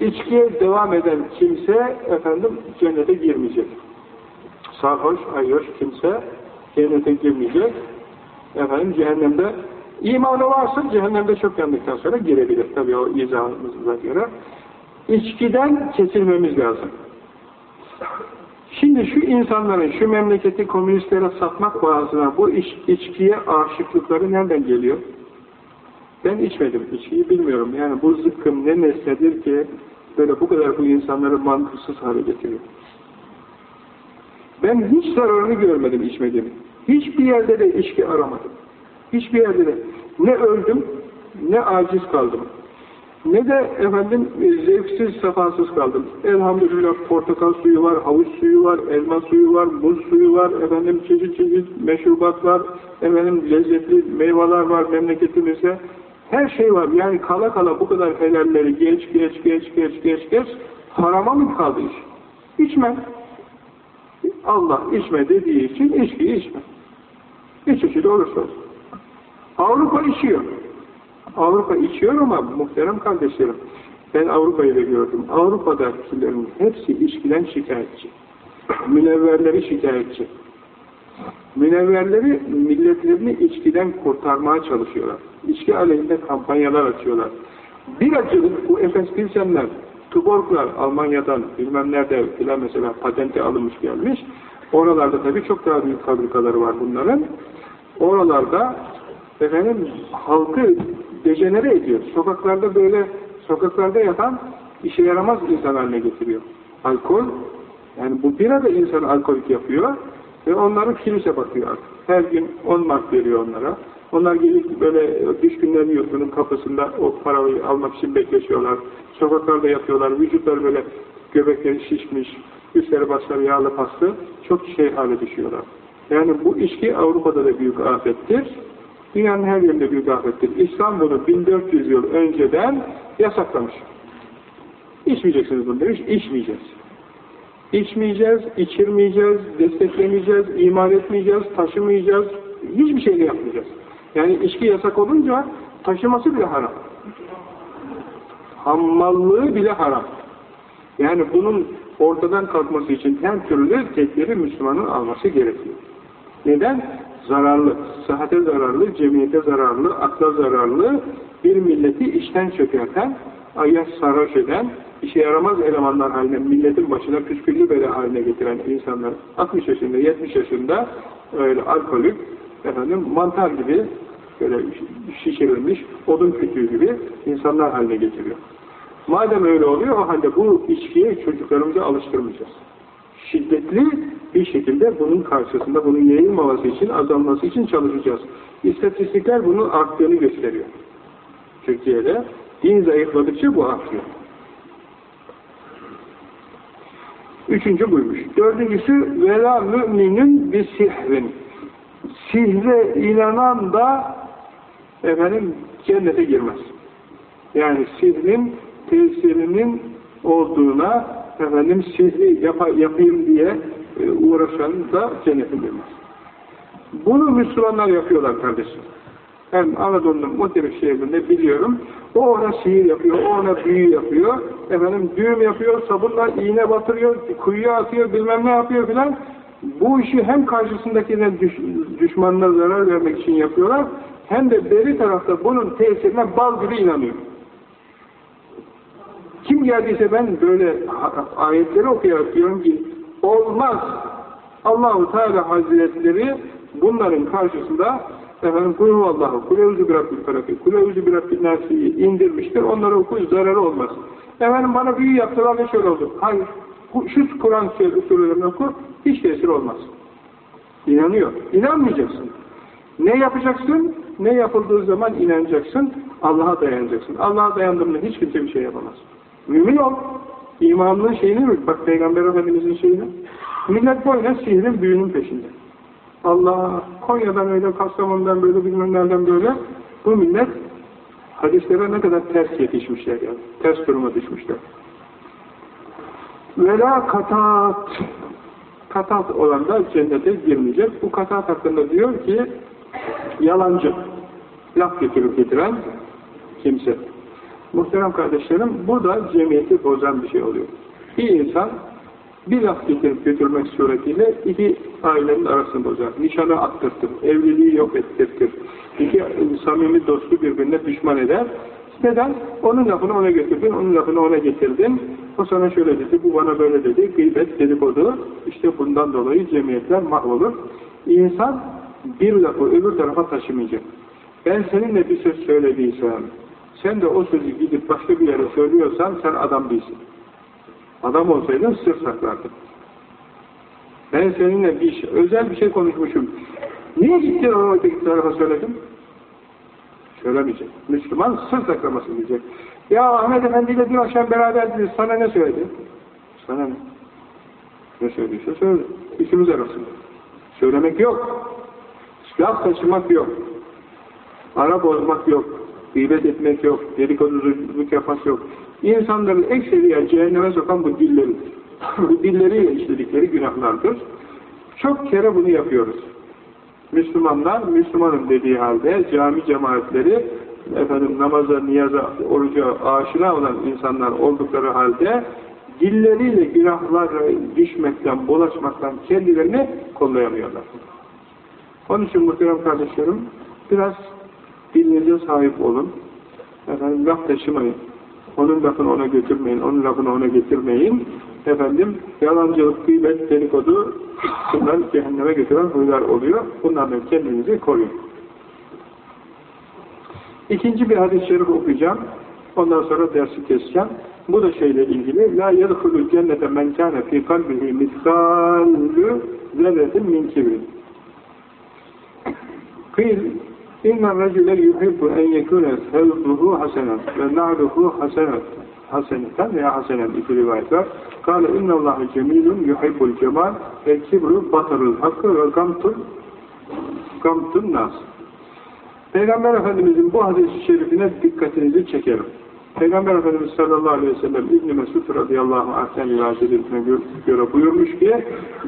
içkiye devam eden kimse efendim cennete girmeyecek. Sarhoş, ayyoş kimse cennete girmeyecek. Efendim cehennemde imanı varsa cehennemde çok yandıktan sonra girebilir. Tabii o izahımıza göre. İçkiden kesilmemiz lazım. Şimdi şu insanların şu memleketi komünistlere satmak bağısına bu iç, içkiye aşıklıkları nereden geliyor? Ben içmedim içkiyi bilmiyorum. Yani bu zıkkım ne nesnedir ki böyle bu kadar bu insanları mantıksız hale getiriyor. Ben hiç zararını görmedim içmediğimi. Hiçbir yerde de içki aramadım. Hiçbir yerde de ne öldüm ne aciz kaldım. Ne de efendim zevksiz, sefasız kaldım. Elhamdülillah portakal suyu var, havuç suyu var, elma suyu var, muz suyu var, efendim çeşit çeşit meşrubat var, efendim lezzetli meyveler var memleketimizde. Her şey var. Yani kala kala bu kadar helalleri geç, geç, geç, geç, geç, geç. Harama mı kaldı iş? İçme. Allah içme dediği için içkiyi içme. Ne çeşit olursa olsun. Avrupa içiyor. Avrupa içiyor ama muhterem kardeşlerim, ben Avrupa'yı da gördüm. Avrupa'dakilerin hepsi içkiden şikayetçi. [CLEARS THROAT] Münevverleri şikayetçi. Münevverleri milletlerini içkiden kurtarmaya çalışıyorlar. İçki aleyhinde kampanyalar açıyorlar. Bir acılık bu Efes Pilsenler, Tuborglar Almanya'dan bilmem nerede filan mesela patente alınmış gelmiş. Oralarda tabii çok daha büyük fabrikaları var bunların. Oralarda efendim halkı dejenere ediyor. Sokaklarda böyle sokaklarda yatan işe yaramaz insan haline getiriyor. Alkol yani bu bira da insan alkolik yapıyor ve onları kilise bakıyor artık. Her gün 10 mark veriyor onlara. Onlar gelip böyle düşkünlerin yurtunun kapısında o parayı almak için bekleşiyorlar. Sokaklarda yapıyorlar. Vücutları böyle göbekleri şişmiş, üstleri başları yağlı paslı. Çok şey hale düşüyorlar. Yani bu içki Avrupa'da da büyük afettir. Dünyanın her yerinde büyük afettir. İslam bunu 1400 yıl önceden yasaklamış. İçmeyeceksiniz bunu demiş, içmeyeceğiz. İçmeyeceğiz, içirmeyeceğiz, desteklemeyeceğiz, iman etmeyeceğiz, taşımayacağız, hiçbir şey yapmayacağız. Yani içki yasak olunca taşıması bile haram. Hammallığı bile haram. Yani bunun ortadan kalkması için her türlü tedbiri Müslümanın alması gerekiyor. Neden? Zararlı, sıhhate zararlı, cemiyete zararlı, akla zararlı bir milleti işten çökerten, ayyaş sarhoş eden, işe yaramaz elemanlar haline, milletin başına püsküllü bela haline getiren insanlar 60 yaşında, 70 yaşında öyle alkolük, efendim mantar gibi böyle şişirilmiş, odun kütüğü gibi insanlar haline getiriyor. Madem öyle oluyor, o halde bu içkiye çocuklarımızı alıştırmayacağız. Şiddetli bir şekilde bunun karşısında, bunun yayılmaması için, azalması için çalışacağız. İstatistikler bunun arttığını gösteriyor. Türkiye'de. Din zayıfladıkça bu artıyor. Üçüncü buymuş. Dördüncüsü vela müminin bir sihrin. Sihre inanan da efendim cennete girmez. Yani sihrin tesirinin olduğuna efendim sihri yap yapayım diye e, uğraşan da cennete girmez. Bunu Müslümanlar yapıyorlar kardeşim. Ben Anadolu'nun muhtelif şehrinde biliyorum. O ona sihir yapıyor, o ona büyü yapıyor. Efendim düğüm yapıyor, sabunla iğne batırıyor, kuyuya atıyor, bilmem ne yapıyor filan. Bu işi hem karşısındakine düş, düşmanına zarar vermek için yapıyorlar, hem de beri tarafta bunun tesirine bal gibi inanıyor. Kim geldiyse ben böyle ayetleri okuyarak diyorum ki olmaz. Allahu Teala Hazretleri bunların karşısında efendim kulhu Allahu kulevzu bir rabbil felaki kulevzu bir rabbil nasiyi indirmiştir. Onlara okuyun zararı olmaz. Efendim bana büyü yaptılar ve şöyle oldu. Hayır. Şu Kur'an surelerini oku hiç tesir olmaz. İnanıyor. İnanmayacaksın. Ne yapacaksın? Ne yapıldığı zaman inanacaksın. Allah'a dayanacaksın. Allah'a dayandığında hiç kimse bir şey yapamaz. Mümin ol. İmanlığın şeyini mi? Bak Peygamber Efendimiz'in şeyini. Millet boyuna sihrin büyünün peşinde. Allah Konya'dan öyle, Kastamonu'dan böyle, bilmem nereden böyle bu millet hadislere ne kadar ters yetişmişler yani. Ters duruma düşmüşler. Vela katat katat olan da cennete girmeyecek. Bu katat hakkında diyor ki yalancı laf getirip getiren kimse. Muhterem kardeşlerim, bu da cemiyeti bozan bir şey oluyor. Bir insan bir laf getirip götürmek suretiyle iki ailenin arasını bozar. Nişanı attırtır, evliliği yok ettirtir. İki samimi dostu birbirine düşman eder. Neden? Onun lafını ona götürdün, onun lafını ona getirdin. O sana şöyle dedi, bu bana böyle dedi, gıybet, dedikodu. İşte bundan dolayı cemiyetler mahvolur. İnsan bir lafı öbür tarafa taşımayacak. Ben seninle bir söz söylediysem, sen de o sözü gidip başka bir yere söylüyorsan sen adam değilsin. Adam olsaydın sır saklardın. Ben seninle bir şey, özel bir şey konuşmuşum. Niye gittin o öteki tarafa söyledin? Söylemeyecek. Müslüman sır saklamasın diyecek. Ya Ahmet Efendi ile dün akşam beraberdiniz. Sana ne söyledi? Sana ne? Ne söylediyse söyle. İkimiz arasında. Söylemek yok. Laf taşımak yok. Ara bozmak yok. Gıybet etmek yok. Dedikoduluk yapmak yok. İnsanların ekseriyen cehenneme sokan bu dilleridir. bu dilleriyle işledikleri günahlardır. Çok kere bunu yapıyoruz. Müslümanlar, Müslümanım dediği halde cami cemaatleri efendim namaza, niyaza, oruca aşina olan insanlar oldukları halde dilleriyle günahlara düşmekten, bulaşmaktan kendilerini kollayamıyorlar. Onun için muhterem kardeşlerim biraz dilinize sahip olun. Efendim laf taşımayın. Onun lafını ona götürmeyin, onun lafını ona getirmeyin. Efendim, yalancılık, gıybet, dedikodu, bunlar cehenneme götüren huylar oluyor. Bunlardan kendinizi koruyun. İkinci bir hadis-i şerif okuyacağım. Ondan sonra dersi keseceğim. Bu da şeyle ilgili. La yedhulul cennete men kâne fî kalbihi miskâlü zerretin min kibrin. İnna racüle yuhibbu en yekûne sevduhu hasenen ve na'luhu hasenet haseneten veya hasenen iki rivayet var. Kâle innallâhe cemîlun yuhibbul cemal ve kibru batarul hakkı ve gamtun nas. Peygamber Efendimizin bu hadis-i şerifine dikkatinizi çekerim. Peygamber Efendimiz sallallahu aleyhi ve sellem İbn-i Mesud radıyallahu anh'ten rivayet edildiğine göre buyurmuş ki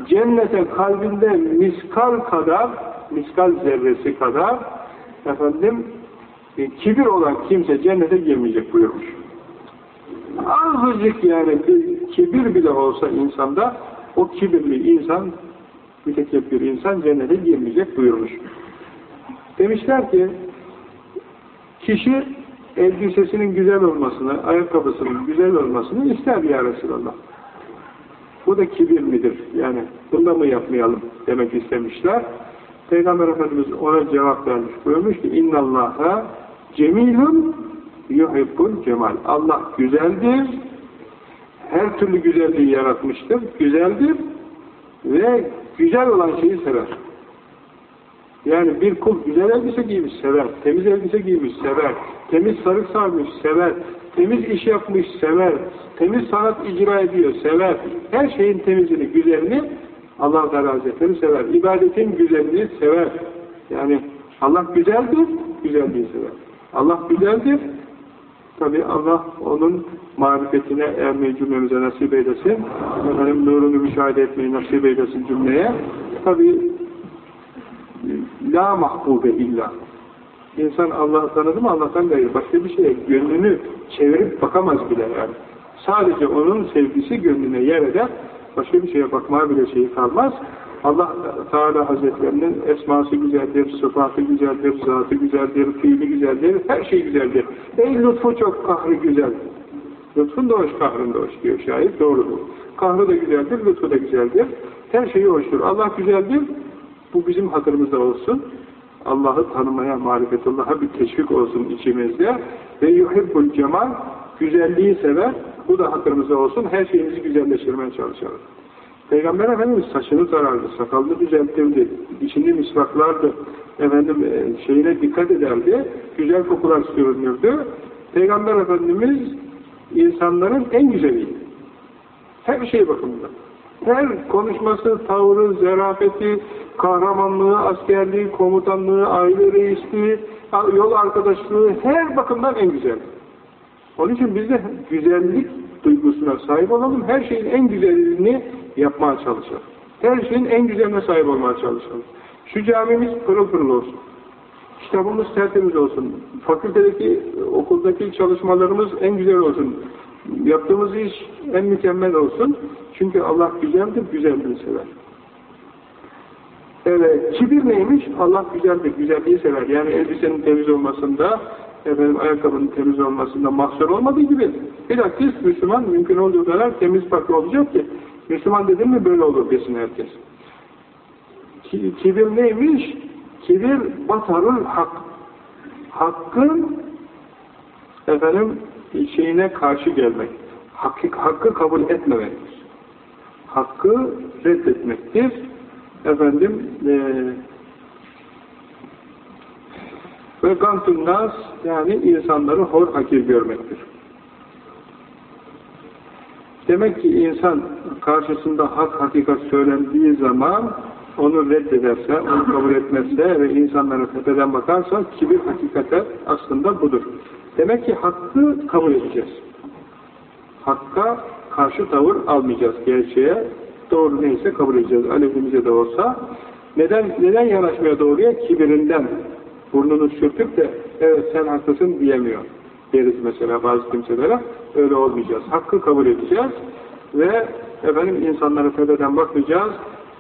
cennete kalbinde miskal kadar miskal zerresi kadar efendim e, kibir olan kimse cennete girmeyecek buyurmuş. Azıcık yani bir kibir bile olsa insanda o kibirli insan mütekebbir insan cennete girmeyecek buyurmuş. Demişler ki kişi elbisesinin güzel olmasını, ayakkabısının güzel olmasını ister ya Resulallah. Bu da kibir midir? Yani bunda mı yapmayalım demek istemişler. Peygamber Efendimiz ona cevap vermiş. Buyurmuş ki innallaha cemilun yuhibbul cemal. Allah güzeldir. Her türlü güzelliği yaratmıştır. Güzeldir. Ve güzel olan şeyi sever. Yani bir kul güzel elbise giymiş, sever. Temiz elbise giymiş, sever. Temiz sarık sarmış, sever. Temiz iş yapmış, sever. Temiz sanat icra ediyor, sever. Her şeyin temizliğini, güzelini Allah Teala Hazretleri sever. İbadetin güzelliğini sever. Yani Allah güzeldir, güzelliği sever. Allah güzeldir. Tabi Allah onun marifetine ermeyi cümlemize nasip eylesin. Efendim nurunu müşahede etmeyi nasip eylesin cümleye. Tabi la mahbube illa. İnsan Allah'ı tanıdı mı Allah'tan gayrı başka bir şeye gönlünü çevirip bakamaz bile yani. Sadece onun sevgisi gönlüne yer eder. Başka bir şeye bakmaya bile şeyi kalmaz. Allah Teala Hazretlerinin esması güzeldir, sıfatı güzeldir, zatı güzeldir, fiili güzeldir, her şey güzeldir. Ey lütfu çok, kahrı güzel. Lütfun da hoş, kahrın da hoş diyor şair, doğrudur. Kahrı da güzeldir, lütfu da güzeldir. Her şeyi hoştur. Allah güzeldir, bu bizim hatırımızda olsun. Allah'ı tanımaya, marifetullah'a bir teşvik olsun içimizde. Ve yuhibbul cemal, güzelliği sever. Bu da hatırımızda olsun. Her şeyimizi güzelleştirmeye çalışalım. Peygamber Efendimiz saçını tarardı, sakalını düzeltirdi, içini misvaklardı, efendim e, şeyine dikkat ederdi, güzel kokular sürünürdü. Peygamber Efendimiz insanların en güzeliydi. Her şey bakımından. Her konuşması, tavrı, zerafeti, kahramanlığı, askerliği, komutanlığı, aile reisliği, yol arkadaşlığı her bakımdan en güzel. Onun için biz de güzellik duygusuna sahip olalım. Her şeyin en güzelliğini yapmaya çalışalım. Her şeyin en güzeline sahip olmaya çalışalım. Şu camimiz pırıl pırıl olsun. Kitabımız tertemiz olsun. Fakültedeki, okuldaki çalışmalarımız en güzel olsun. Yaptığımız iş en mükemmel olsun. Çünkü Allah güzeldir, güzelliği sever. Evet, kibir neymiş? Allah güzeldir, güzelliği sever. Yani elbisenin temiz olmasında, efendim ayakkabının temiz olmasında mahsur olmadığı gibi bilakis Müslüman mümkün olduğu kadar temiz paklı olacak ki Müslüman dedim mi böyle olur desin herkes. Kibir neymiş? Kibir batarul hak. Hakkın efendim şeyine karşı gelmek. Hakkı, hakkı kabul etmemektir. Hakkı reddetmektir. Efendim e, ve gantun nas yani insanları hor hakir görmektir. Demek ki insan karşısında hak hakikat söylendiği zaman onu reddederse, onu kabul etmezse ve insanlara tepeden bakarsa kibir hakikate aslında budur. Demek ki hakkı kabul edeceğiz. Hakka karşı tavır almayacağız gerçeğe. Doğru neyse kabul edeceğiz. Alevimize de olsa. Neden, neden yanaşmaya doğruya? Kibirinden. Burnunu sürtüp de evet sen haklısın diyemiyor. Deriz mesela bazı kimselere. Öyle olmayacağız. Hakkı kabul edeceğiz. Ve efendim insanlara tepeden bakmayacağız.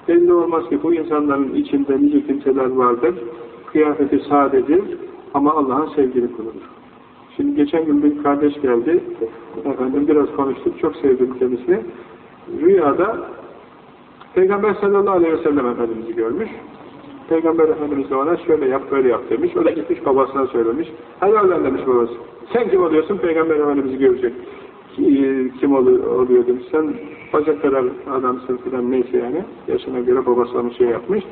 Belli olmaz ki bu insanların içinde nice kimseler vardır. Kıyafeti sadedir ama Allah'ın sevgili kuludur. Şimdi geçen gün bir kardeş geldi. Efendim biraz konuştuk. Çok sevdim kendisini. Rüyada Peygamber sallallahu aleyhi ve sellem Efendimiz'i görmüş. Peygamber Efendimiz de ona şöyle yap böyle yap demiş. O da gitmiş babasına söylemiş. Helal demiş babası. Sen kim oluyorsun? Peygamber Efendimiz'i görecek. Kim oluyor demiş. Sen bacak kadar adamsın filan neyse yani. Yaşına göre babasına şey yapmış.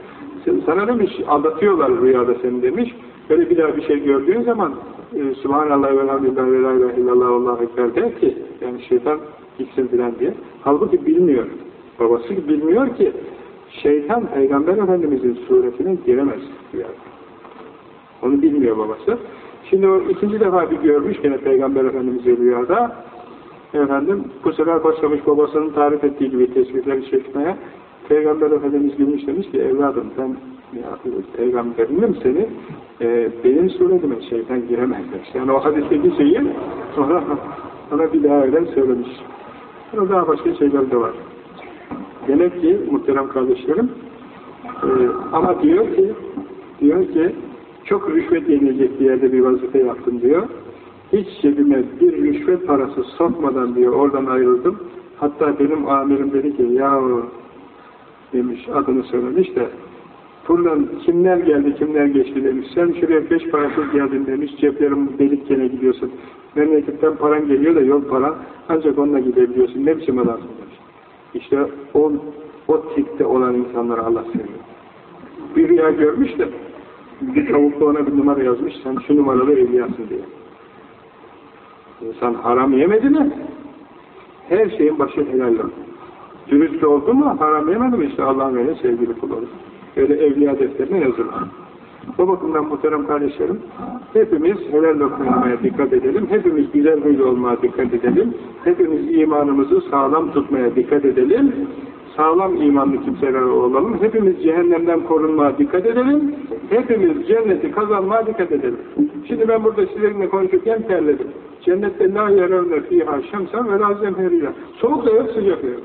Sana demiş aldatıyorlar rüyada seni demiş. Böyle bir daha bir şey gördüğün zaman e, Subhanallah ve elhamdülillah ve la ilahe illallah Allahu ekber der ki yani şeytan gitsin filan diye. Halbuki bilmiyor. Babası bilmiyor ki şeytan Peygamber Efendimiz'in suretine giremez rüyada. Onu bilmiyor babası. Şimdi o ikinci defa bir görmüş gene Peygamber Efendimiz'i rüyada. Efendim bu sefer başlamış babasının tarif ettiği gibi tesbihleri çekmeye. Peygamber Efendimiz gülmüş demiş ki evladım ben ya, peygamberinim seni e, benim suretime şeytan giremez demiş. Yani o hadisteki şeyi sonra [LAUGHS] ona bir daha öyle söylemiş. Sonra daha başka şeyler de var. Demek ki muhterem kardeşlerim e, ama diyor ki diyor ki Çok rüşvet yenilecek bir yerde bir vazife yaptım diyor. Hiç cebime bir rüşvet parası sokmadan diyor oradan ayrıldım. Hatta benim amirim dedi ki ya demiş adını söylemiş de Fırlan kimler geldi kimler geçti demiş. Sen şuraya beş parasız geldin demiş. Ceplerim delik gene gidiyorsun. Memleketten paran geliyor da yol para. Ancak onunla gidebiliyorsun. Ne biçim adamsın demiş. İşte o, o tipte olan insanları Allah seviyor. Bir rüya görmüş de bir tavuklu ona bir numara yazmış. Sen şu numaralı evliyasın diye. İnsan haram yemedi mi? Her şeyin başı helal olur. Dürüst oldu mu haram yemedi mi? İşte Allah'ın öyle sevgili kul olur. Öyle evliya defterine yazılır. O bakımdan muhterem kardeşlerim, hepimiz helal lokmaya dikkat edelim, hepimiz güzel huylu olmaya dikkat edelim, hepimiz imanımızı sağlam tutmaya dikkat edelim, sağlam imanlı kimseler olalım, hepimiz cehennemden korunmaya dikkat edelim, hepimiz cenneti kazanmaya dikkat edelim. Şimdi ben burada sizinle konuşurken terledim. Cennette la yerevne fiha şemsen ve la zemheriya. Soğuk da yok, sıcak da yok.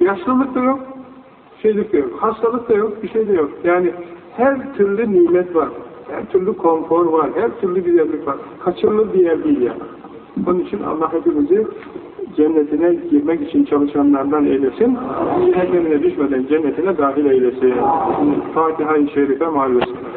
Yaşlılık da yok, şeylik de yok, hastalık da yok, bir şey de yok. Yani her türlü nimet var, her türlü konfor var, her türlü güzellik var. Kaçırılır bir yer değil yani. Onun için Allah hepimizi cennetine girmek için çalışanlardan eylesin. Cehennemine düşmeden cennetine dahil eylesin. Fatiha-i Şerife mal